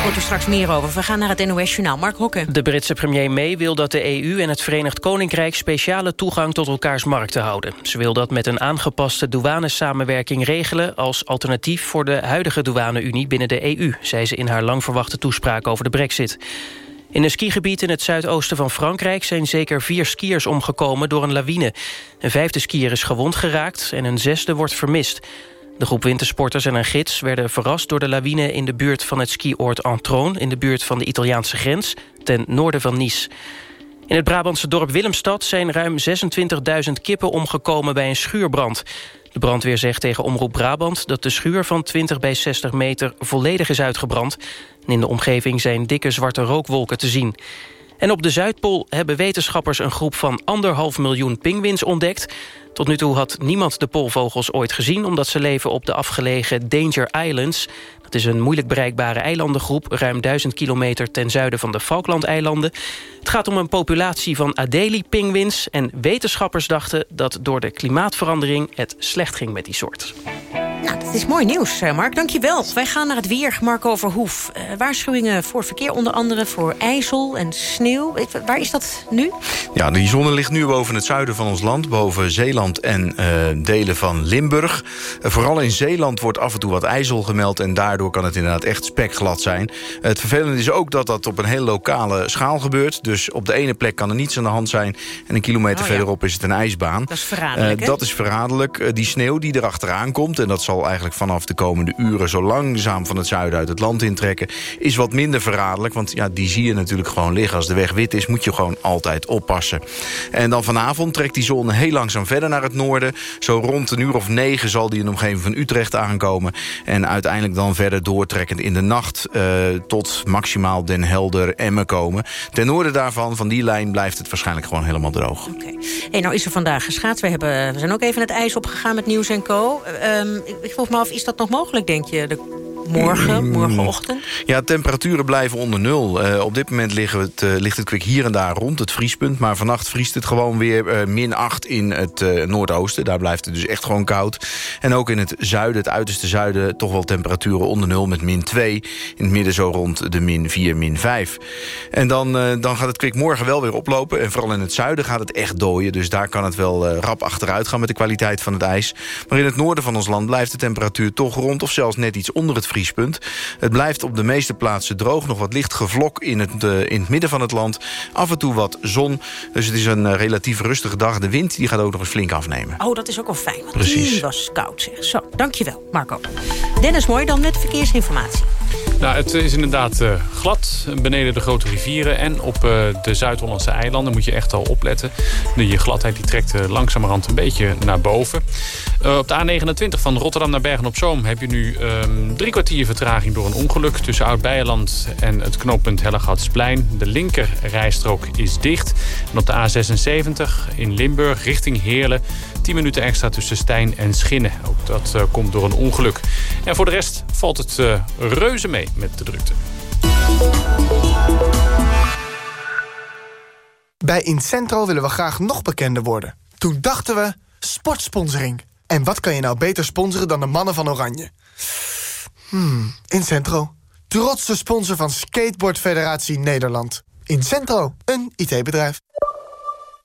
hoort er straks meer over. We gaan naar het NOS-journaal. Mark Hokken. De Britse premier May wil dat de EU en het Verenigd Koninkrijk... speciale toegang tot elkaars markten houden. Ze wil dat met een aangepaste douanesamenwerking regelen... als alternatief voor de huidige douane-unie binnen de EU... zei ze in haar lang verwachte toespraak over de brexit. In een skigebied in het zuidoosten van Frankrijk... zijn zeker vier skiers omgekomen door een lawine. Een vijfde skier is gewond geraakt en een zesde wordt vermist. De groep wintersporters en een gids werden verrast door de lawine... in de buurt van het skioord Antroon... in de buurt van de Italiaanse grens, ten noorden van Nice. In het Brabantse dorp Willemstad zijn ruim 26.000 kippen omgekomen bij een schuurbrand. De brandweer zegt tegen Omroep Brabant dat de schuur van 20 bij 60 meter volledig is uitgebrand. En in de omgeving zijn dikke zwarte rookwolken te zien. En op de Zuidpool hebben wetenschappers een groep van anderhalf miljoen pinguïns ontdekt. Tot nu toe had niemand de poolvogels ooit gezien... omdat ze leven op de afgelegen Danger Islands. Dat is een moeilijk bereikbare eilandengroep... ruim duizend kilometer ten zuiden van de Falklandeilanden. Het gaat om een populatie van Adelie-pinguïns... en wetenschappers dachten dat door de klimaatverandering... het slecht ging met die soort. Nou, dat is mooi nieuws, eh, Mark. Dankjewel. Wij gaan naar het weer, Marco Verhoef. Uh, waarschuwingen voor verkeer, onder andere voor ijzel en sneeuw. Waar is dat nu? Ja, die zon ligt nu boven het zuiden van ons land... boven Zeeland en uh, delen van Limburg. vooral in Zeeland wordt af en toe wat ijzel gemeld... en daardoor kan het inderdaad echt spekglad zijn. het vervelende is ook dat dat op een hele lokale schaal gebeurt. Dus op de ene plek kan er niets aan de hand zijn... en een kilometer oh, verderop is het een ijsbaan. Dat is verraderlijk, Dat is verraderlijk. die sneeuw die erachteraan komt... en dat zal eigenlijk vanaf de komende uren... zo langzaam van het zuiden uit het land intrekken... is wat minder verraderlijk, want ja, die zie je natuurlijk gewoon liggen. Als de weg wit is, moet je gewoon altijd oppassen. En dan vanavond trekt die zon heel langzaam verder naar het noorden. Zo rond een uur of negen zal die in de omgeving van Utrecht aankomen. En uiteindelijk dan verder doortrekkend in de nacht... Uh, tot maximaal Den Helder, Emmen komen. Ten noorden daarvan, van die lijn, blijft het waarschijnlijk gewoon helemaal droog. Oké. Hey, nou is er vandaag geschaat. We, hebben, we zijn ook even het ijs opgegaan met Nieuws en Co. Um, ik vroeg me af, is dat nog mogelijk, denk je, de morgen, morgenochtend? Ja, temperaturen blijven onder nul. Uh, op dit moment liggen het, uh, ligt het kwik hier en daar rond het vriespunt. Maar vannacht vriest het gewoon weer uh, min 8 in het noordoosten. Daar blijft het dus echt gewoon koud. En ook in het zuiden, het uiterste zuiden... toch wel temperaturen onder nul met min 2. In het midden zo rond de min 4, min 5. En dan, dan gaat het kwik morgen wel weer oplopen. En vooral in het zuiden gaat het echt dooien. Dus daar kan het wel rap achteruit gaan met de kwaliteit van het ijs. Maar in het noorden van ons land blijft de temperatuur toch rond... of zelfs net iets onder het vriespunt. Het blijft op de meeste plaatsen droog. Nog wat licht gevlok in het, uh, in het midden van het land. Af en toe wat zon. Dus het is een uh, relatief rustige dag. De wind die gaat ook nog eens flink afnemen. Oh, dat is ook wel fijn. Precies. Was koud, zeg. Zo, dankjewel, Marco. Dennis Mooi dan met verkeersinformatie. Nou, het is inderdaad uh, glad beneden de grote rivieren... en op uh, de Zuid-Hollandse eilanden moet je echt al opletten. De gladheid die trekt uh, langzamerhand een beetje naar boven. op de A29 van Rotterdam naar Bergen-op-Zoom... heb je nu um, drie kwartier vertraging door een ongeluk... tussen Oud-Beijerland en het knooppunt Hellegatsplein. De linker rijstrook is dicht. En op de A76 in Limburg richting Heerlen... 10 minuten extra tussen Stijn en Schinnen. Ook dat uh, komt door een ongeluk. En voor de rest valt het uh, reuze mee met de drukte. Bij Incentro willen we graag nog bekender worden. Toen dachten we, sportsponsoring. En wat kan je nou beter sponsoren dan de mannen van Oranje? Hmm, Incentro. Trotse sponsor van Skateboard Federatie Nederland. Incentro, een IT-bedrijf.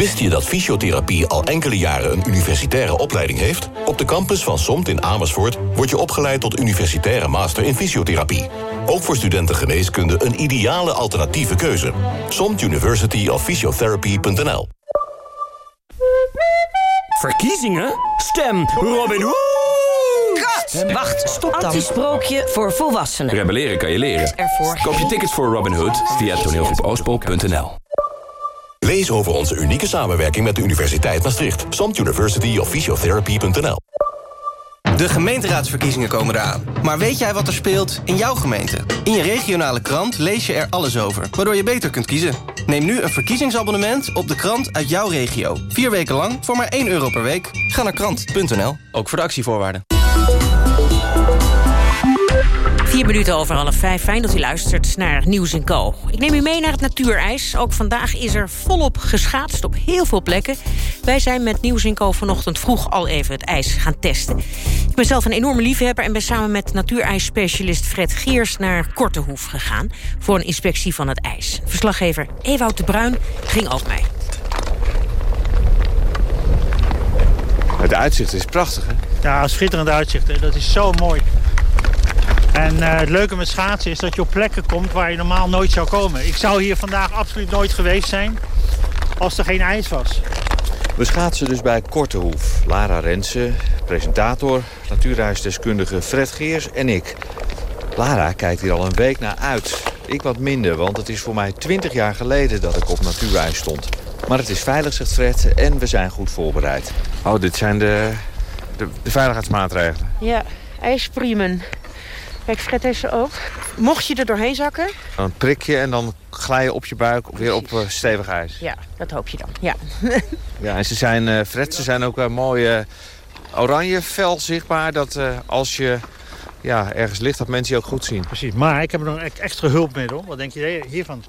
Wist je dat fysiotherapie al enkele jaren een universitaire opleiding heeft? Op de campus van SOMT in Amersfoort word je opgeleid tot universitaire master in fysiotherapie. Ook voor studenten geneeskunde een ideale alternatieve keuze. SOMT University of Physiotherapy.nl Verkiezingen? Stem Robin Hood! Wacht, stop dan. Antisprookje voor volwassenen. Rebelleren kan je leren. Koop je tickets voor Robin Hood via toneelgroepoospo.nl Lees over onze unieke samenwerking met de Universiteit Maastricht. Samt University of Physiotherapy.nl De gemeenteraadsverkiezingen komen eraan. Maar weet jij wat er speelt in jouw gemeente? In je regionale krant lees je er alles over, waardoor je beter kunt kiezen. Neem nu een verkiezingsabonnement op de krant uit jouw regio. Vier weken lang voor maar 1 euro per week. Ga naar krant.nl, ook voor de actievoorwaarden. Vier minuten over half vijf. Fijn dat u luistert naar Nieuws en Co. Ik neem u mee naar het natuurijs. Ook vandaag is er volop geschaatst op heel veel plekken. Wij zijn met Nieuws en Co vanochtend vroeg al even het ijs gaan testen. Ik ben zelf een enorme liefhebber... en ben samen met natuurijsspecialist Fred Geers naar Kortehoef gegaan... voor een inspectie van het ijs. Verslaggever Ewout de Bruin ging ook mee. Het uitzicht is prachtig, hè? Ja, schitterend uitzicht. Hè? Dat is zo mooi. En uh, het leuke met schaatsen is dat je op plekken komt waar je normaal nooit zou komen. Ik zou hier vandaag absoluut nooit geweest zijn als er geen ijs was. We schaatsen dus bij Kortehoef. Lara Rensen, presentator, natuurreisdeskundige Fred Geers en ik. Lara kijkt hier al een week naar uit. Ik wat minder, want het is voor mij 20 jaar geleden dat ik op natuurreis stond. Maar het is veilig, zegt Fred, en we zijn goed voorbereid. Oh, dit zijn de, de, de veiligheidsmaatregelen. Ja, ijspriemen. Kijk, Fred heeft ze ook. Mocht je er doorheen zakken... Dan prik je en dan glij je op je buik weer op uh, stevig ijs. Ja, dat hoop je dan. Ja, ja en ze zijn, uh, Fred, ze zijn ook uh, mooi oranje vel zichtbaar. Dat als je ja, ergens ligt, dat mensen je ook goed zien. Precies, maar ik heb er nog een extra hulpmiddel. Wat denk je hiervan?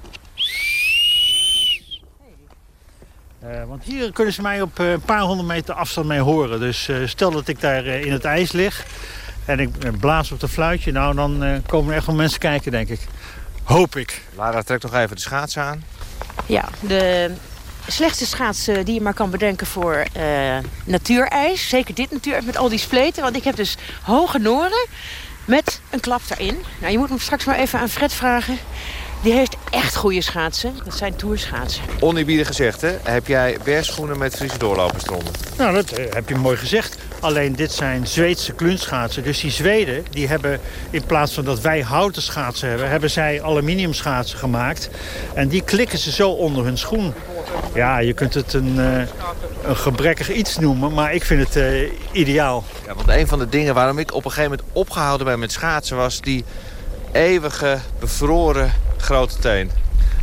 Uh, want hier kunnen ze mij op een paar honderd meter afstand mee horen. Dus uh, stel dat ik daar uh, in het ijs lig en ik blaas op de fluitje... nou, dan komen er echt wel mensen kijken, denk ik. Hoop ik. Lara, trek nog even de schaats aan. Ja, de slechtste schaats die je maar kan bedenken voor natuurijs. Zeker dit natuurijs met al die spleten. Want ik heb dus hoge noren met een klap daarin. Nou, je moet hem straks maar even aan Fred vragen... Die heeft echt goede schaatsen. Dat zijn toerschaatsen. Oneerbiedig gezegd, hè? Heb jij weerschoenen met Friese doorlopers eronder? Nou, dat uh, heb je mooi gezegd. Alleen dit zijn Zweedse klunschaatsen. Dus die Zweden die hebben in plaats van dat wij houten schaatsen hebben... hebben zij aluminium schaatsen gemaakt. En die klikken ze zo onder hun schoen. Ja, je kunt het een, uh, een gebrekkig iets noemen, maar ik vind het uh, ideaal. Ja, want een van de dingen waarom ik op een gegeven moment opgehouden ben met schaatsen... was die eeuwige, bevroren grote teen.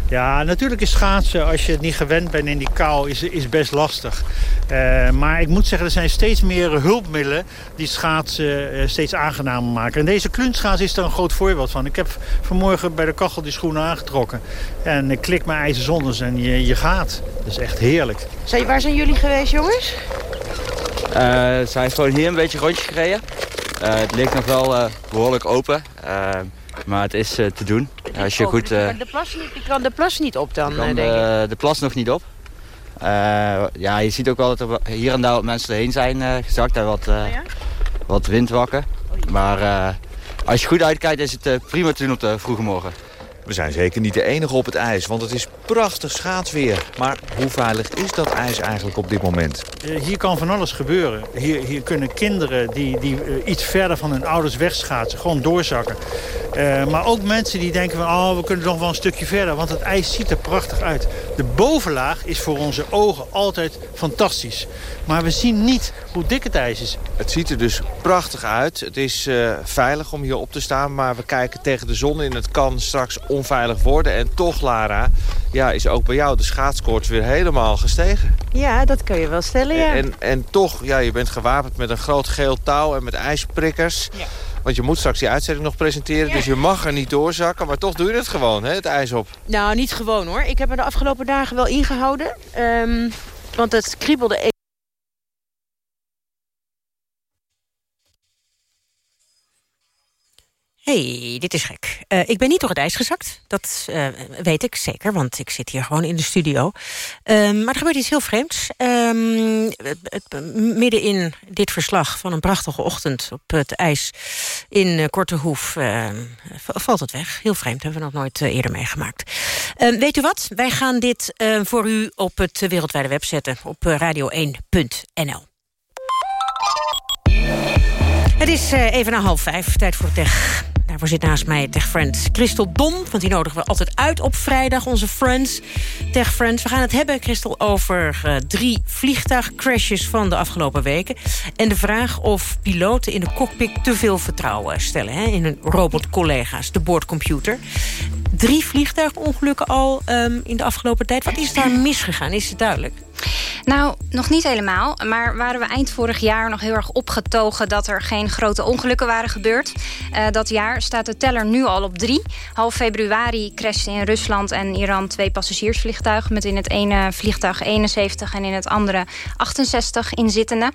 Ja, natuurlijk is schaatsen, als je het niet gewend bent in die kou, is, is best lastig. Uh, maar ik moet zeggen, er zijn steeds meer hulpmiddelen die schaatsen uh, steeds aangenamer maken. En deze kluntschaats is er een groot voorbeeld van. Ik heb vanmorgen bij de kachel die schoenen aangetrokken. En ik klik mijn ijzer zonders en je, je gaat. Dat is echt heerlijk. Zijn, waar zijn jullie geweest, jongens? Uh, zijn gewoon hier een beetje rondje gereden. het ligt nog wel behoorlijk open. Maar het is uh, te doen. Als je oh, goed, uh, de, plas niet, je kan de plas niet op dan, kan denk de, de, plas nog niet op. Ja, je ziet ook wel dat er hier en daar wat mensen erheen zijn gezakt en wat, oh, ja? wat windwakken. Maar als je goed uitkijkt is het prima te doen op de vroege morgen. We zijn zeker niet de enige op het ijs, want het is prachtig schaatsweer. Maar hoe veilig is dat ijs eigenlijk op dit moment? Hier kan van alles gebeuren. Hier, hier kunnen kinderen die, die uh, iets verder van hun ouders wegschaatsen, gewoon doorzakken. Uh, maar ook mensen die denken van, oh, we kunnen nog wel een stukje verder, want het ijs ziet er prachtig uit. De bovenlaag is voor onze ogen altijd fantastisch. Maar we zien niet hoe dik het ijs is. Het ziet er dus prachtig uit. Het is uh, veilig om hier op te staan, maar we kijken tegen de zon in. Het kan straks onveilig worden. En toch, Lara, ja, is ook bij jou de schaatskoorts weer helemaal gestegen. Ja, dat kun je wel stellen, ja. En, en toch, ja, je bent gewapend met een groot geel touw en met ijsprikkers. Ja. Want je moet straks die uitzending nog presenteren, ja. dus je mag er niet doorzakken. Maar toch doe je het gewoon, hè, het ijs op. Nou, niet gewoon hoor. Ik heb er de afgelopen dagen wel ingehouden. Um, want het kriebelde hey, dit is gek. Uh, ik ben niet door het ijs gezakt. Dat uh, weet ik zeker, want ik zit hier gewoon in de studio. Um, maar er gebeurt iets heel vreemds. Het, midden in dit verslag van een prachtige ochtend op het ijs in uh, valt het weg. Heel vreemd, hebben we nog nooit eerder meegemaakt. Ehm, weet u wat? Wij gaan dit voor u op het wereldwijde web zetten. Op radio1.nl. Het is even na half vijf, tijd voor tech. Daarvoor zit naast mij Tech Friends Christel Don. Want die nodigen we altijd uit op vrijdag, onze Friends. Tech Friends. We gaan het hebben, Christel, over uh, drie vliegtuigcrashes van de afgelopen weken. En de vraag of piloten in de cockpit te veel vertrouwen stellen... Hè, in hun robotcollega's, de boordcomputer. Drie vliegtuigongelukken al um, in de afgelopen tijd. Wat is daar misgegaan? Is het duidelijk? Nou, nog niet helemaal. Maar waren we eind vorig jaar nog heel erg opgetogen... dat er geen grote ongelukken waren gebeurd. Uh, dat jaar staat de teller nu al op drie. Half februari crashten in Rusland en Iran twee passagiersvliegtuigen... met in het ene vliegtuig 71 en in het andere 68 inzittenden.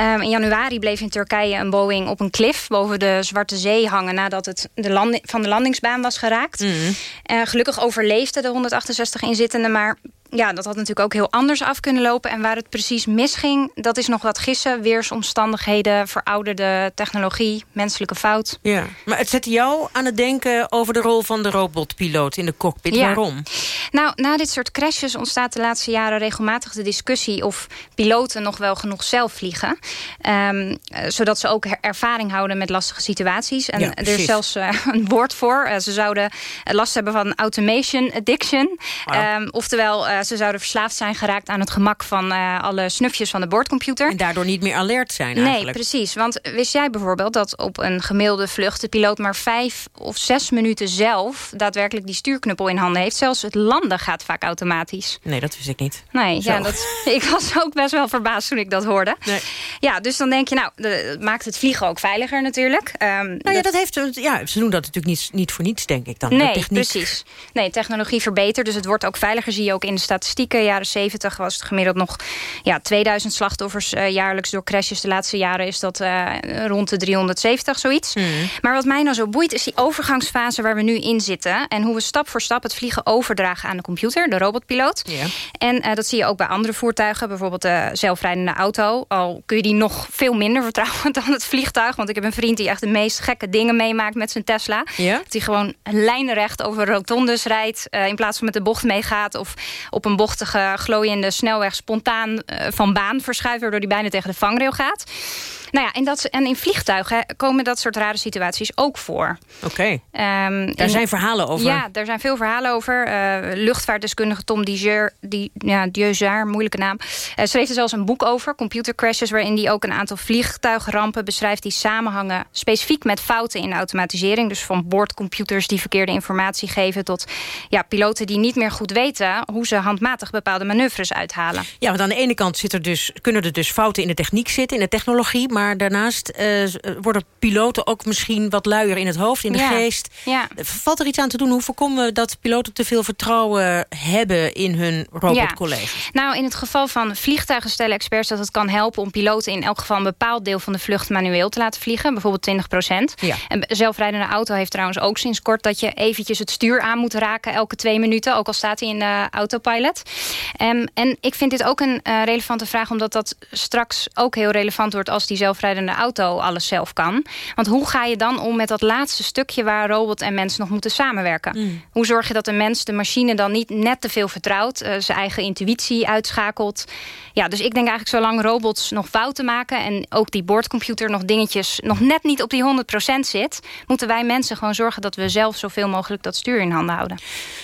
Um, in januari bleef in Turkije een Boeing op een klif... boven de Zwarte Zee hangen nadat het de landing, van de landingsbaan was geraakt. Mm. Uh, gelukkig overleefden de 168 inzittenden... maar ja, dat had natuurlijk ook heel anders af kunnen lopen. En waar het precies misging, dat is nog wat gissen. Weersomstandigheden, verouderde technologie, menselijke fout. Ja, maar het zet jou aan het denken over de rol van de robotpiloot in de cockpit. Ja. Waarom? Nou, na dit soort crashes ontstaat de laatste jaren regelmatig de discussie... of piloten nog wel genoeg zelf vliegen. Um, zodat ze ook ervaring houden met lastige situaties. En ja, er is zelfs uh, een woord voor. Uh, ze zouden last hebben van automation addiction. Ah. Um, oftewel... Uh, ze zouden verslaafd zijn geraakt aan het gemak van uh, alle snufjes van de boordcomputer. En daardoor niet meer alert zijn eigenlijk. Nee, precies. Want wist jij bijvoorbeeld dat op een gemiddelde vlucht... de piloot maar vijf of zes minuten zelf daadwerkelijk die stuurknuppel in handen heeft. Zelfs het landen gaat vaak automatisch. Nee, dat wist ik niet. Nee, ja, dat, ik was ook best wel verbaasd toen ik dat hoorde. Nee. Ja, dus dan denk je, nou, de, maakt het vliegen ook veiliger natuurlijk. Um, nou ja, dat heeft, ja, ze doen dat natuurlijk niet, niet voor niets, denk ik dan. Nee, precies. Nee, technologie verbetert, dus het wordt ook veiliger, zie je ook in de statistieken. Jaren 70 was het gemiddeld nog ja, 2000 slachtoffers uh, jaarlijks door crashes. De laatste jaren is dat uh, rond de 370, zoiets. Mm. Maar wat mij nou zo boeit is die overgangsfase waar we nu in zitten... en hoe we stap voor stap het vliegen overdragen aan de computer, de robotpiloot. En eh, dat zie je ook bij andere voertuigen. Bijvoorbeeld de zelfrijdende auto. Al kun je die nog veel minder vertrouwen dan het vliegtuig. Want ik heb een vriend die echt de meest gekke dingen meemaakt met zijn Tesla. Dat hij gewoon lijnrecht over rotondes rijdt... eh, in plaats van met de bocht meegaat... of op een bochtige, glooiende snelweg spontaan eh, van baan verschuift... waardoor hij bijna tegen de vangrail gaat. Nou ja, en, dat, en in vliegtuigen komen dat soort rare situaties ook voor. Oké. Ehm, Daar zijn verhalen over. Ja, daar zijn veel verhalen over. Eh, luchtvaartdeskundige Tom Dieur, die, ja, Dieuzaar, moeilijke naam... eh, schreef er zelfs een boek over, Computer Crashes... waarin hij ook een aantal vliegtuigrampen beschrijft... die samenhangen specifiek met fouten in de automatisering. Dus van boordcomputers die verkeerde informatie geven... tot ja, piloten die niet meer goed weten... hoe ze handmatig bepaalde manoeuvres uithalen. Ja, want aan de ene kant zit er dus, kunnen er dus fouten in de techniek zitten, in de technologie. Maar daarnaast eh, eh, worden piloten ook misschien wat luier in het hoofd, in de Ja, geest. Ja. Valt er iets aan te doen? Hoe voorkomen we dat piloten te veel vertrouwen hebben in hun robotcollega's? Nou, in het geval van vliegtuigen stellen experts dat het kan helpen om piloten in elk geval een bepaald deel van de vlucht manueel te laten vliegen, bijvoorbeeld 20 procent. Ja. Een zelfrijdende auto heeft trouwens ook sinds kort dat je eventjes het stuur aan moet raken elke twee minuten, ook al staat hij in de autopilot. Ehm, en ik vind dit ook een eh, relevante vraag, omdat dat straks ook heel relevant wordt als die zelfrijdende auto alles zelf kan. Want hoe ga je dan om met dat laatste stukje waar robot en mens nog moeten samenwerken? Hoe zorg je dat de mens de machine dan niet net te veel vertrouwt, eh, zijn eigen intuïtie uitschakelt? Ja, dus ik denk eigenlijk zolang robots nog fouten maken en ook die boordcomputer nog dingetjes nog net niet op die 100% zit, moeten wij mensen gewoon zorgen dat we zelf zoveel mogelijk dat stuur in handen houden.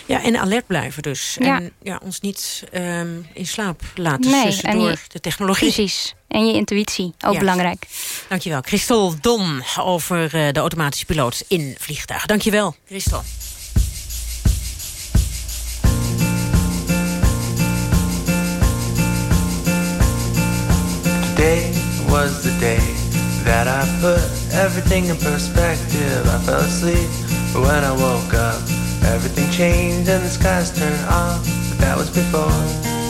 Ja, en alert blijven dus. En ja, ons niet ehm, in slaap laten Nee, sussen en door je- de technologie. Precies. En je intuïtie, ook Ja. belangrijk. Dankjewel. Christel Don over eh, de automatische piloot in vliegtuigen. Dankjewel, Christel. Today was the day that I put everything in perspective. I fell asleep, but when I woke up, everything changed and the skies turned off. But that was before.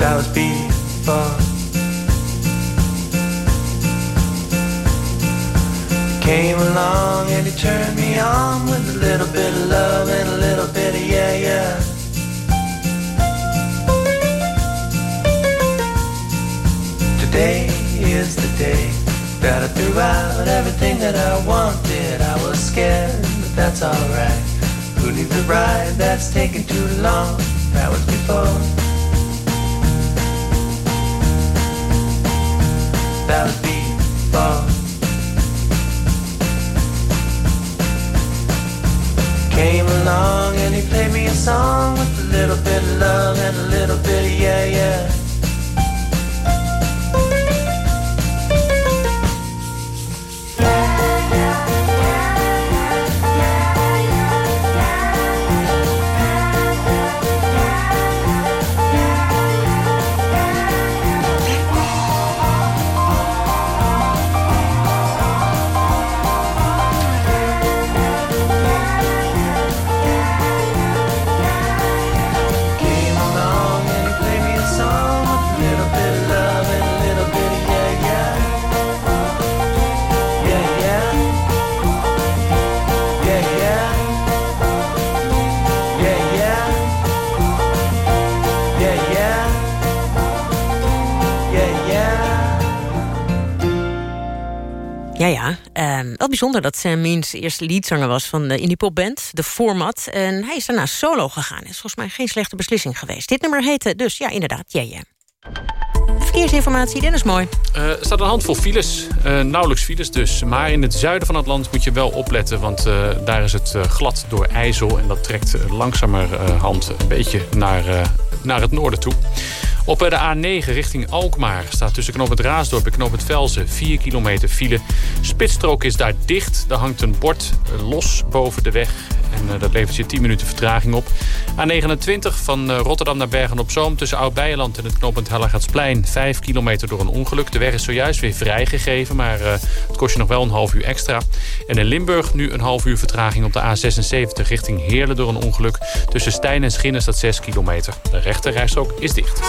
That was before. Came along and he turned me on with a little bit of love and a little bit of yeah, yeah. Today is the day that I threw out everything that I wanted. I was scared, but that's alright. Who needs a ride that's taking too long? That was before. Was before. Came along and he played me a song with a little bit of love and a little bit of yeah, yeah. Ja, ja. Ehm, wel bijzonder dat Sam Means eerst leadzanger was van de indie popband, de Format. En hij is daarna solo gegaan. Is volgens mij geen slechte beslissing geweest. Dit nummer heette dus, ja, inderdaad, ja, ja. Verkeersinformatie, Dennis Mooi. Eh, er staat een handvol files, eh, nauwelijks files dus. Maar in het zuiden van het land moet je wel opletten... want eh, daar is het glad door ijzel... en dat trekt eh, langzamer eh, hand een beetje naar, naar het noorden toe. Op de A9 richting Alkmaar staat tussen knop het Raasdorp en knop het Velzen 4 kilometer file. Spitsstrook is daar dicht. Er hangt een bord eh, los boven de weg. En dat levert je 10 minuten vertraging op. A29 van Rotterdam naar Bergen-op-Zoom... tussen Oud-Beijerland en het knooppunt Hellegaatsplein. 5 kilometer door een ongeluk. De weg is zojuist weer vrijgegeven, maar het kost je nog wel een half uur extra. En in Limburg nu een half uur vertraging op de A76 richting Heerlen door een ongeluk. Tussen Stijn en Schien staat 6 kilometer. De rechterrijstrook is dicht.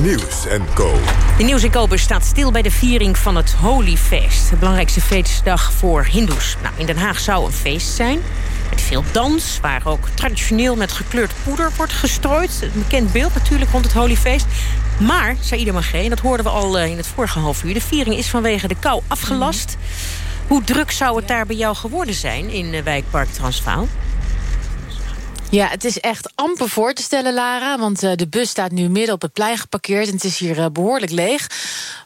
Nieuws en Co. De Nieuws en Co staat stil bij de viering van het Holi-feest. De belangrijkste feestdag voor hindoes. Nou, in Den Haag zou een feest zijn. Met veel dans, waar ook traditioneel met gekleurd poeder wordt gestrooid. Een bekend beeld natuurlijk rond het Holi-feest. Maar, zei Ida Magé, en dat hoorden we al in het vorige half uur... de viering is vanwege de kou afgelast. Hoe druk zou het daar bij jou geworden zijn in wijkpark Transvaal? Ja, het is echt amper voor te stellen, Lara. Want uh, de bus staat nu midden op het plein geparkeerd... en het is hier uh, behoorlijk leeg.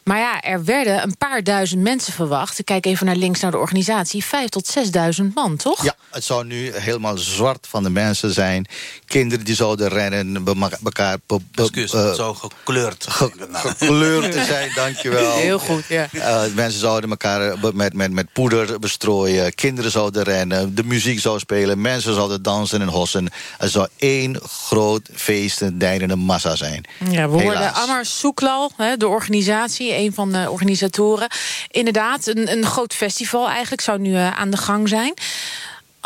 Maar ja, er werden een paar duizend mensen verwacht. Ik kijk even naar links naar de organisatie. Vijf tot zesduizend man, toch? Ja, het zou nu helemaal zwart van de mensen zijn. Kinderen die zouden rennen, elkaar... Excuus, uh, zo gekleurd. Ge gekleurd te zijn, dankjewel. Heel goed, ja. mensen zouden elkaar met, met, met poeder bestrooien. Kinderen zouden rennen, de muziek zou spelen. Mensen zouden dansen en hossen. Het zou één groot feest, een deinende massa zijn. Ja, we hoorden Ammar Soeklal, de organisatie, een van de organisatoren. Inderdaad, een, een groot festival eigenlijk, zou nu uh, aan de gang zijn.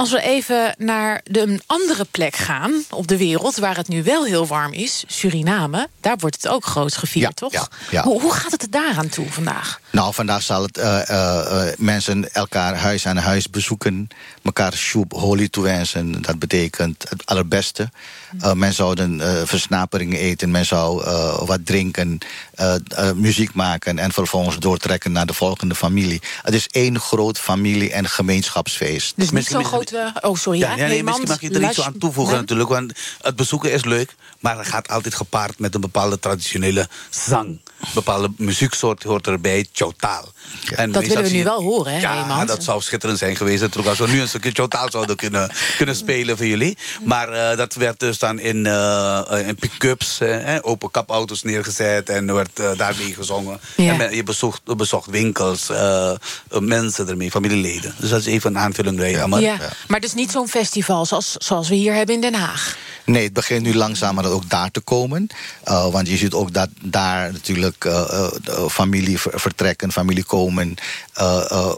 Als we even naar de, een andere plek gaan op de wereld... waar het nu wel heel warm is, Suriname... daar wordt het ook groot gevierd, ja, toch? Ja, ja. Hoe, hoe, gaat het er daaraan toe vandaag? Nou, vandaag zal het uh, uh, mensen elkaar huis aan huis bezoeken... elkaar shoep holy toewensen. Dat betekent het allerbeste. Uh, men zou uh, versnaperingen eten, men zou wat drinken, muziek maken... en vervolgens doortrekken naar de volgende familie. Het is één groot familie- en gemeenschapsfeest. Dus niet zo'n grote... Oh, sorry, ja. ja, nee, misschien mag je er iets aan toevoegen natuurlijk. Want het bezoeken is leuk, maar het gaat altijd gepaard... met een bepaalde traditionele zang. Een bepaalde muzieksoort hoort erbij, chotaal. En dat willen we nu wel horen, hè, Ja, Heemans? dat zou schitterend zijn geweest. Natuurlijk, als we nu een stukje chotaal zouden kunnen, kunnen spelen voor jullie. Maar uh, dat werd dus dan in, uh, in pick-ups, uh, open kapauto's neergezet... en werd uh, daarmee gezongen. Ja. En je bezocht, bezocht winkels, mensen ermee, familieleden. Dus dat is even een aanvulling bij. Ja, maar het is niet zo'n festival zoals, zoals we hier hebben in Den Haag. Nee, het begint nu langzamer ook daar te komen. Uh, want je ziet ook dat daar natuurlijk uh, uh, familie vertrekken, familie komen.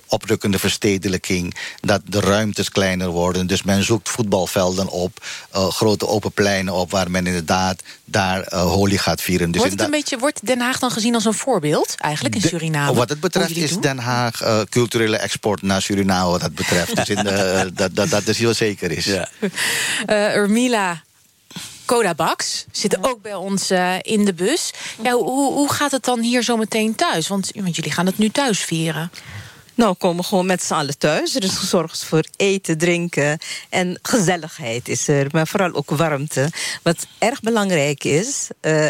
oprukkende verstedelijking. Dat de ruimtes kleiner worden. Dus men zoekt voetbalvelden op. grote open pleinen op waar men inderdaad daar holy gaat vieren. Dus wordt, het een beetje, wordt Den Haag dan gezien als een voorbeeld eigenlijk in de, Suriname? Wat het betreft is Den Haag culturele export naar Suriname wat dat betreft. dus in de, dat, dat, dat is heel zeker is. Ja. Urmila Coda Bax zitten ook bij ons uh, in de bus. Ja, hoe, hoe gaat het dan hier zo meteen thuis? Want, want jullie gaan het nu thuis vieren. Nou, we komen gewoon met z'n allen thuis. Er is gezorgd voor eten, drinken en gezelligheid is er. Maar vooral ook warmte. Wat erg belangrijk is... Uh,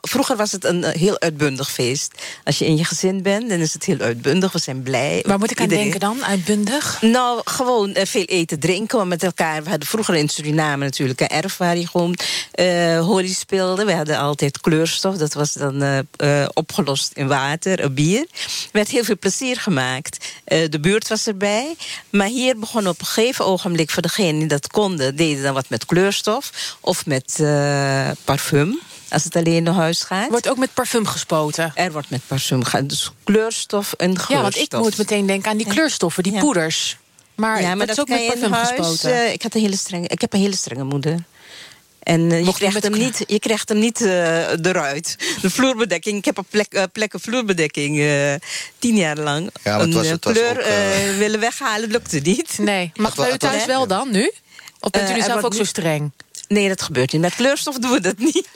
Vroeger was het een heel uitbundig feest. Als je in je gezin bent, dan is het heel uitbundig. We zijn blij. Waar moet ik aan Iedereen... denken dan, uitbundig? Nou, gewoon uh, veel eten, drinken. Met elkaar, we hadden vroeger in Suriname natuurlijk een erf... waar je gewoon uh, holy speelde. We hadden altijd kleurstof. Dat was dan uh, opgelost in water, bier. Er werd heel veel plezier gemaakt. de buurt was erbij. Maar hier begon op een gegeven ogenblik... voor degenen die dat konden, deden dan wat met kleurstof... of met parfum als het alleen naar huis gaat. Wordt ook met parfum gespoten? Er wordt met parfum gaan. Dus kleurstof en geurstof. Ja, want ik moet meteen denken aan die kleurstoffen, die ja. poeders. Maar, ja, maar dat, is ook met parfum huis, gespoten. Uh, ik, had een hele strenge, ik heb een hele strenge moeder. En uh, je, krijgt hem niet, je krijgt hem niet uh, eruit. De vloerbedekking. Ik heb op plek, uh, plekken vloerbedekking tien jaar lang. Ja, een was, kleur ook, willen weghalen, lukte niet. Nee. Mag u thuis wel dan, nu? Of bent u zelf ook zo streng? Nee, dat gebeurt niet. Met kleurstof doen we dat niet.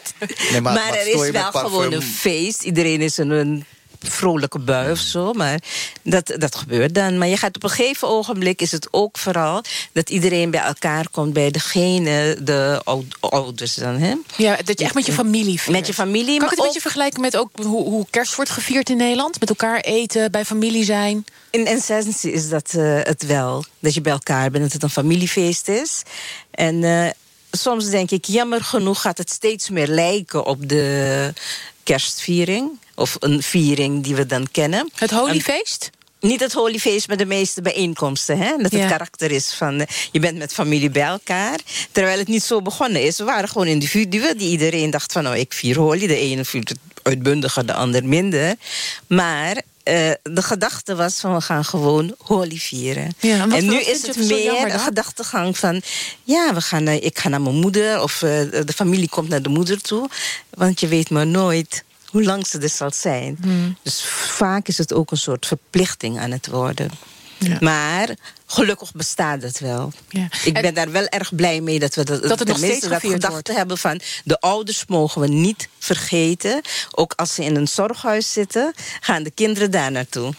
Nee, maar, maar er is wel gewoon een feest. Iedereen is in een vrolijke bui of zo. Maar dat, dat gebeurt dan. Maar je gaat op een gegeven ogenblik is het ook vooral... dat iedereen bij elkaar komt bij degene, de ouders dan. Hè? Ja, dat je echt met je familie viert. Met je familie. Kan maar ik het een beetje vergelijken met ook hoe, hoe kerst wordt gevierd in Nederland? Met elkaar eten, bij familie zijn? In essentie is dat uh, het wel. Dat je bij elkaar bent, dat het een familiefeest is. En... Uh, soms denk ik, jammer genoeg gaat het steeds meer lijken op de kerstviering. Of een viering die we dan kennen. Het Holyfeest? niet het holyfeest met de meeste bijeenkomsten. Hè? Dat Ja. het karakter is van eh, je bent met familie bij elkaar. Terwijl het niet zo begonnen is. We waren gewoon individuen die iedereen dacht van... oh, ik vier holy. De ene viert het uitbundiger, de ander minder. Maar eh, de gedachte was van we gaan gewoon holy vieren. Ja, en nu is het er jammer meer een gedachtegang van... ja, we gaan, ik ga naar mijn moeder of eh, de familie komt naar de moeder toe. Want je weet maar nooit hoe lang ze er zal zijn. Hmm. Dus vaak is het ook een soort verplichting aan het worden. Maar gelukkig bestaat het wel. Ik ben daar wel erg blij mee dat we dat, Dat het nog steeds dat gedachte wordt. hebben van de ouders mogen we niet vergeten. Ook als ze in een zorghuis zitten, gaan de kinderen daar naartoe.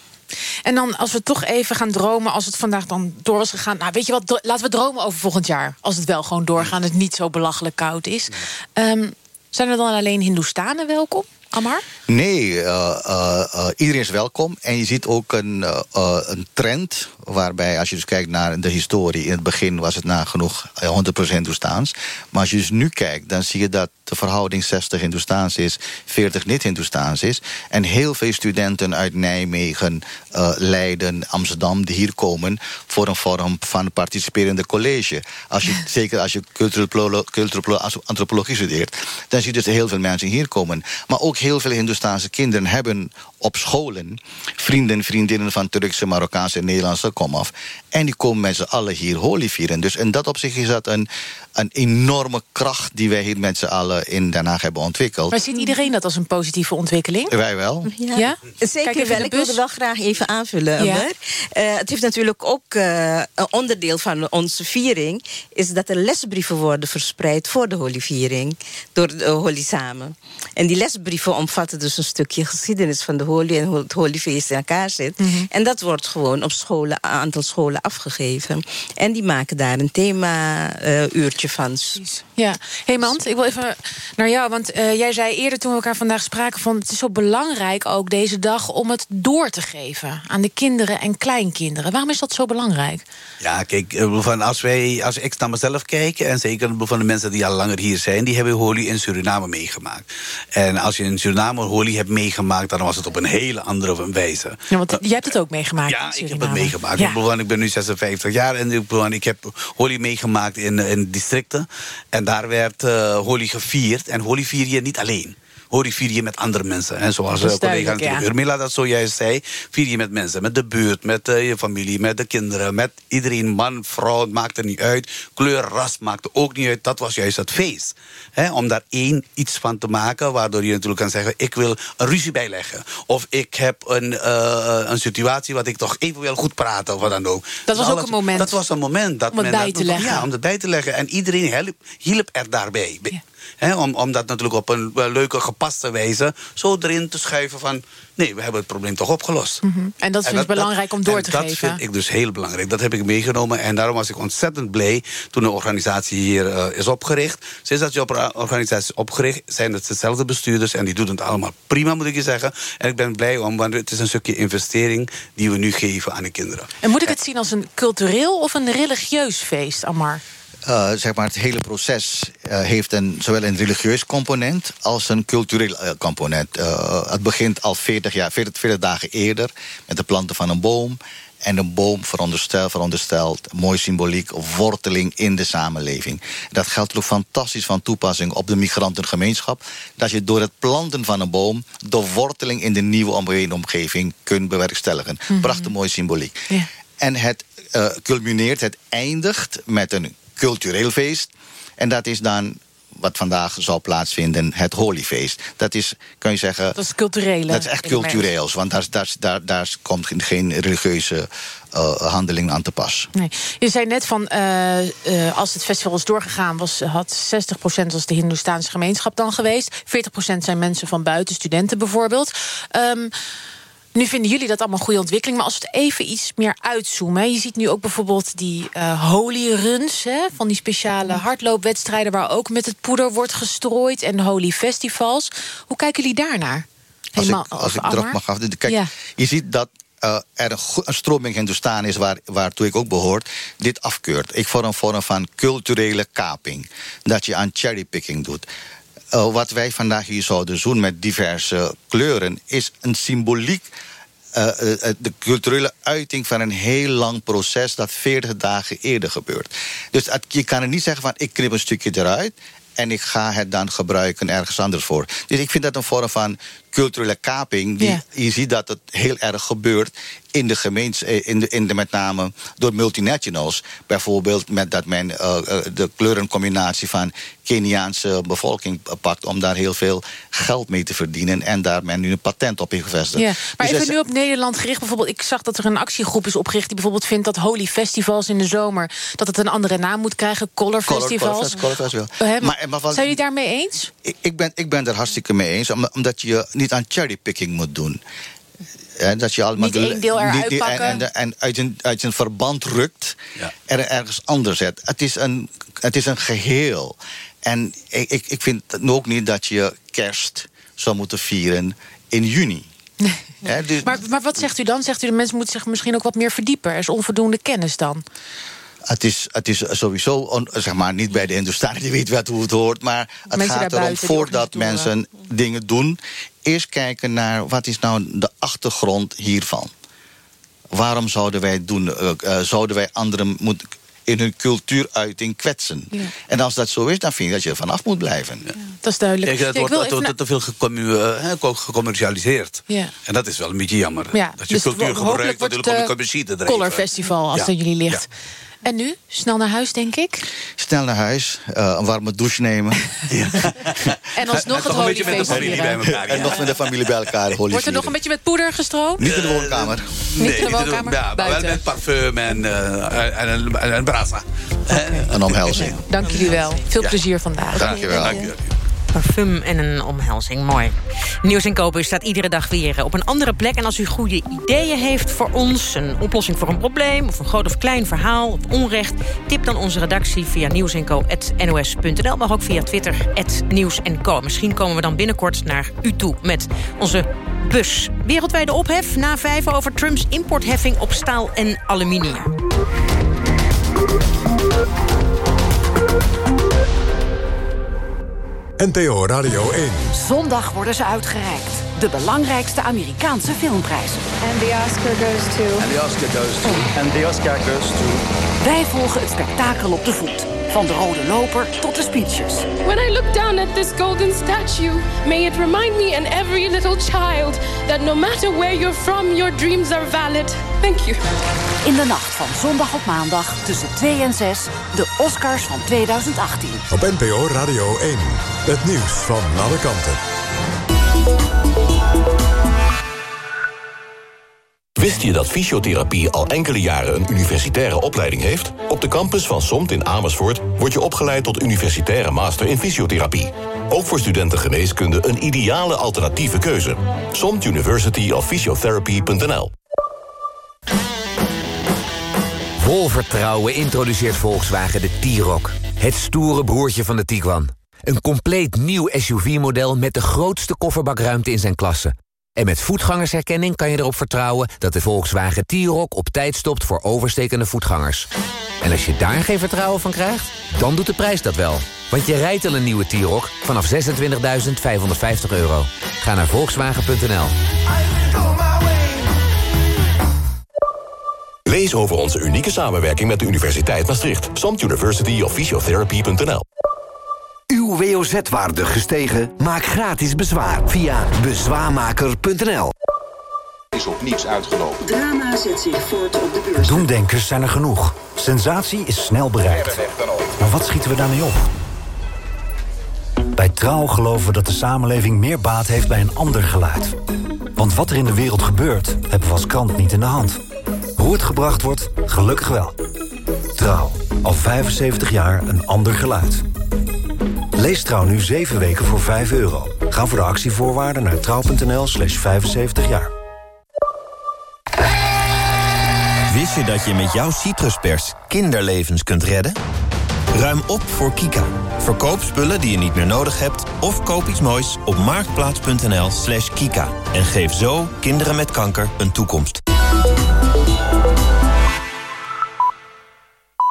En dan als we toch even gaan dromen, als het vandaag dan door is gegaan. Nou, weet je wat, laten we dromen over volgend jaar. Als het wel gewoon doorgaan, het niet zo belachelijk koud is. Ehm, zijn er dan alleen Hindoestanen welkom, Amar? Nee, eh, eh, eh, iedereen is welkom. En je ziet ook een, een trend waarbij, als je dus kijkt naar de historie... in het begin was het nagenoeg eh, 100% Hindoestaans. Maar als je dus nu kijkt, dan zie je dat de verhouding 60 Hindoestaans is... 40 niet-Hindoestaans is. En heel veel studenten uit Nijmegen, Leiden, Amsterdam... die hier komen voor een vorm van participerende college. Als je, zeker als je culturele antropologie studeert... dan zie je dus heel veel mensen hier komen. Maar heel veel Hindoestaanse kinderen hebben op scholen... vrienden, vriendinnen van Turkse, Marokkaanse en Nederlandse komaf. En die komen met z'n allen hier holy vieren. Dus in dat opzicht is dat een, een enorme kracht... die wij hier met z'n allen in Den Haag hebben ontwikkeld. Maar ziet iedereen dat als een positieve ontwikkeling? Wij wel. Ja? Zeker wel. Ik wilde wel graag even aanvullen, Ja. Eh, het heeft natuurlijk ook eh, een onderdeel van onze viering... is dat er lesbrieven worden verspreid voor de Holy-viering... door de Holy samen. En die lesbrieven omvatten dus een stukje geschiedenis van de Holy... en het Holyfeest in elkaar zit. Mhm. En dat wordt gewoon op scholen, een aantal scholen afgegeven. En die maken daar een thema-uurtje van. Ja, Hemant, ik wil even naar jou. Want eh, jij zei eerder toen we elkaar vandaag spraken... van het is zo belangrijk ook deze dag om het door te geven... aan de kinderen en kleinkinderen. Waarom is dat zo belangrijk? Ja, kijk, bedoel, van als, wij, als ik naar mezelf kijk... en zeker van de mensen die al langer hier zijn... die hebben Holy in Suriname meegemaakt. En als je in Suriname Holy hebt meegemaakt... dan was het op een hele andere wijze. Ja, want jij hebt het ook meegemaakt Ja, ik heb het meegemaakt. Ja. Ik, bedoel, ik ben nu 56 jaar en ik, bedoel, ik heb Holy meegemaakt in, in districten. En daar werd eh Holy gevierd. En Holy vier je niet alleen. Vier je met andere mensen. En zoals eh, collega ja. Urmila dat zojuist zei... vier je met mensen, met de buurt, met eh, je familie... met de kinderen, met iedereen, man, vrouw, het maakt er niet uit. Kleur, ras maakte ook niet uit. Dat was juist het feest. Hè, om daar één iets van te maken... waardoor je natuurlijk kan zeggen... ik wil een ruzie bijleggen. Of ik heb een, eh, een situatie... wat ik toch even wil goed praten of wat dan ook. Dat was ook een moment Dat was een moment. Dat om het men bij dat te leggen. Ja, om het bij te leggen. En iedereen hielp, hielp er daarbij. Hè, om, om dat natuurlijk op een leuke, gepaste wijze... zo erin te schuiven van... nee, we hebben het probleem toch opgelost. Mhm. En dat vind je belangrijk om door te dat geven. vind ik dus heel belangrijk. Dat heb ik meegenomen. En daarom was ik ontzettend blij toen de organisatie hier eh, is opgericht. Sinds dat je organisatie is opgericht, zijn het dezelfde bestuurders. En die doen het allemaal prima, moet ik je zeggen. En ik ben blij om, want het is een stukje investering die we nu geven aan de kinderen. En moet ik het zien als een cultureel of een religieus feest, Amar? Eh, zeg maar, het hele proces eh, heeft een, zowel een religieus component als een cultureel eh, component. Het begint al 40, jaar, 40, 40 dagen eerder met het planten van een boom. En een boom veronderstelt, veronderstelt mooi symboliek, worteling in de samenleving. Dat geldt ook fantastisch van toepassing op de migrantengemeenschap. Dat je door het planten van een boom de worteling in de nieuwe omge- omgeving kunt bewerkstelligen. Mhm. Prachtig mooi symboliek. En het eh, culmineert, het eindigt met een cultureel feest. En dat is dan wat vandaag zal plaatsvinden, het Holyfeest. Dat is, kan je zeggen... Dat is culturele. Dat is echt cultureels, want daar, daar, daar, daar komt geen- religieuze eh, handeling aan te pas. Nee. Je zei net van, eh, eh, als het festival is doorgegaan... Was, had 60% was de Hindoestaanse gemeenschap dan geweest. 40% zijn mensen van buiten, studenten bijvoorbeeld. Ehm, nu vinden jullie dat allemaal goede ontwikkeling. Maar als we het even iets meer uitzoomen. hè. Je ziet nu ook bijvoorbeeld die eh, holy runs. Hè, van die speciale hardloopwedstrijden... waar ook met het poeder wordt gestrooid. En holy festivals. Hoe kijken jullie daarnaar? Als ik, als ik erop mag af. Kijk, Ja. je ziet dat eh, er een, stroming in Hindustan is waar, waartoe ik ook behoort, dit afkeurt. Ik voor een vorm van culturele kaping. Dat je aan cherrypicking doet. Eh, wat wij vandaag hier zouden doen met diverse kleuren, is een symboliek eh, eh, de culturele uiting van een heel lang proces dat 40 dagen eerder gebeurt. Dus je kan er niet zeggen van ik knip een stukje eruit en ik ga het dan gebruiken ergens anders voor. Dus ik vind dat een vorm van culturele kaping. Die, Ja. Je ziet dat het heel erg gebeurt in de gemeente, eh, in de, in de, met name door multinationals. Bijvoorbeeld met dat men eh, eh, de kleurencombinatie van Keniaanse bevolking pakt om daar heel veel geld mee te verdienen en daar men nu een patent op heeft gevestigd. Ja, maar Dus even nu op Nederland gericht. Bijvoorbeeld, ik zag dat er een actiegroep is opgericht... die bijvoorbeeld vindt dat holy festivals in de zomer... dat het een andere naam moet krijgen, color Color- festivals. Color Fest- Color Festival. Maar- maar Zijn jullie daarmee eens? ik, ik, ben, ik ben er hartstikke mee eens, om- omdat je niet aan cherrypicking moet doen. Dat je allemaal Niet één deel eruit niet- niet- pakken. En, en, en uit, een, uit een verband rukt er ergens anders zet. Het is een, het is een geheel. En ik, ik, ik vind ook niet dat je kerst zou moeten vieren in juni. Hè, dus- Maar, maar wat zegt u dan? Zegt u de mensen moeten zich misschien ook wat meer verdiepen? Er is onvoldoende kennis dan. Het is, het is sowieso on- zeg maar, niet bij de Hindustanen, die weet wat hoe het hoort. Maar het Mensen gaat erom, voordat mensen dingen doen... eerst kijken naar wat is nou de achtergrond hiervan. Waarom zouden wij het doen? Eh, eh, zouden wij anderen moet, in hun cultuuruiting kwetsen? En als dat zo is, dan vind ik dat je er vanaf moet blijven. Dat is duidelijk. Kijk, het Ja, ik wordt even te veel eh, gecommercialiseerd. Ja. En dat is wel een beetje jammer. Ja, dat je dus cultuur hopelijk gebruikt natuurlijk om de het, commercie te eh, drijven. Color Festival, als Ja. dat jullie ligt. En nu? Snel naar huis, denk ik. Snel naar huis, eh, een warme douche nemen. En alsnog het een de familie vieren. bij elkaar. En nog met de familie bij elkaar. holy Wordt er vieren. nog een beetje met poeder gestroopt? Niet in de woonkamer. Niet in de niet te doen. woonkamer, Ja, maar wel buiten. met parfum en, eh, en, en, en, en brasa. Een omhelzing. Dank jullie wel. Veel plezier vandaag. Dankjewel. Parfum en een omhelzing, mooi. Nieuws en Kopen staat iedere dag weer op een andere plek. En als u goede ideeën heeft voor ons, een oplossing voor een probleem... of een groot of klein verhaal of onrecht... tip dan onze redactie via nieuwsenco.nos.nl... maar ook via Twitter, Nieuws Misschien komen we dan binnenkort naar u toe met onze bus. Wereldwijde ophef na vijf over Trumps importheffing op staal en aluminium. NPO Radio 1. Zondag worden ze uitgereikt. De belangrijkste Amerikaanse filmprijzen. And the Oscar goes to... And the Oscar goes to... And the Oscar goes to... Wij volgen het spektakel op de voet. Van de rode loper tot de speeches. When I look down at this golden statue, may it remind me and every little child that no matter where you're from, your dreams are valid. Thank you. In de nacht van zondag op maandag tussen 2 en 6. De Oscars van 2018. Op NPO Radio 1. Het nieuws van alle kanten. Wist je dat fysiotherapie al enkele jaren een universitaire opleiding heeft? Op de campus van SOMT in Amersfoort word je opgeleid tot universitaire master in fysiotherapie. Ook voor studenten geneeskunde een ideale alternatieve keuze. SOMT University of Physiotherapy.nl Vol vertrouwen introduceert Volkswagen de T-Roc. Het stoere broertje van de Tiguan. Een compleet nieuw SUV-model met de grootste kofferbakruimte in zijn klasse. En met voetgangersherkenning kan je erop vertrouwen... dat de Volkswagen T-Roc op tijd stopt voor overstekende voetgangers. En als je daar geen vertrouwen van krijgt, dan doet de prijs dat wel. Want je rijdt al een nieuwe T-Roc vanaf 26.550 euro. Ga naar Volkswagen.nl. Lees over onze unieke samenwerking met de Universiteit Maastricht. SOMT University of Uw WOZ-waarde gestegen? Maak gratis bezwaar via bezwaarmaker.nl. Is op niets uitgelopen. Drama zet zich voort op de beurs. Doemdenkers zijn er genoeg. Sensatie is snel bereikt. Maar wat schieten we daarmee op? Bij Trouw geloven we dat de samenleving meer baat heeft bij een ander geluid. Want wat er in de wereld gebeurt, hebben we als krant niet in de hand. Hoe het gebracht wordt, gelukkig wel. Trouw, al 75 jaar een ander geluid. Lees Trouw nu 7 weken voor 5 euro. Ga voor de actievoorwaarden naar trouw.nl slash 75 jaar. Wist je dat je met jouw citruspers kinderlevens kunt redden? Ruim op voor Kika. Verkoop spullen die je niet meer nodig hebt... of koop iets moois op marktplaats.nl slash kika. En geef zo kinderen met kanker een toekomst.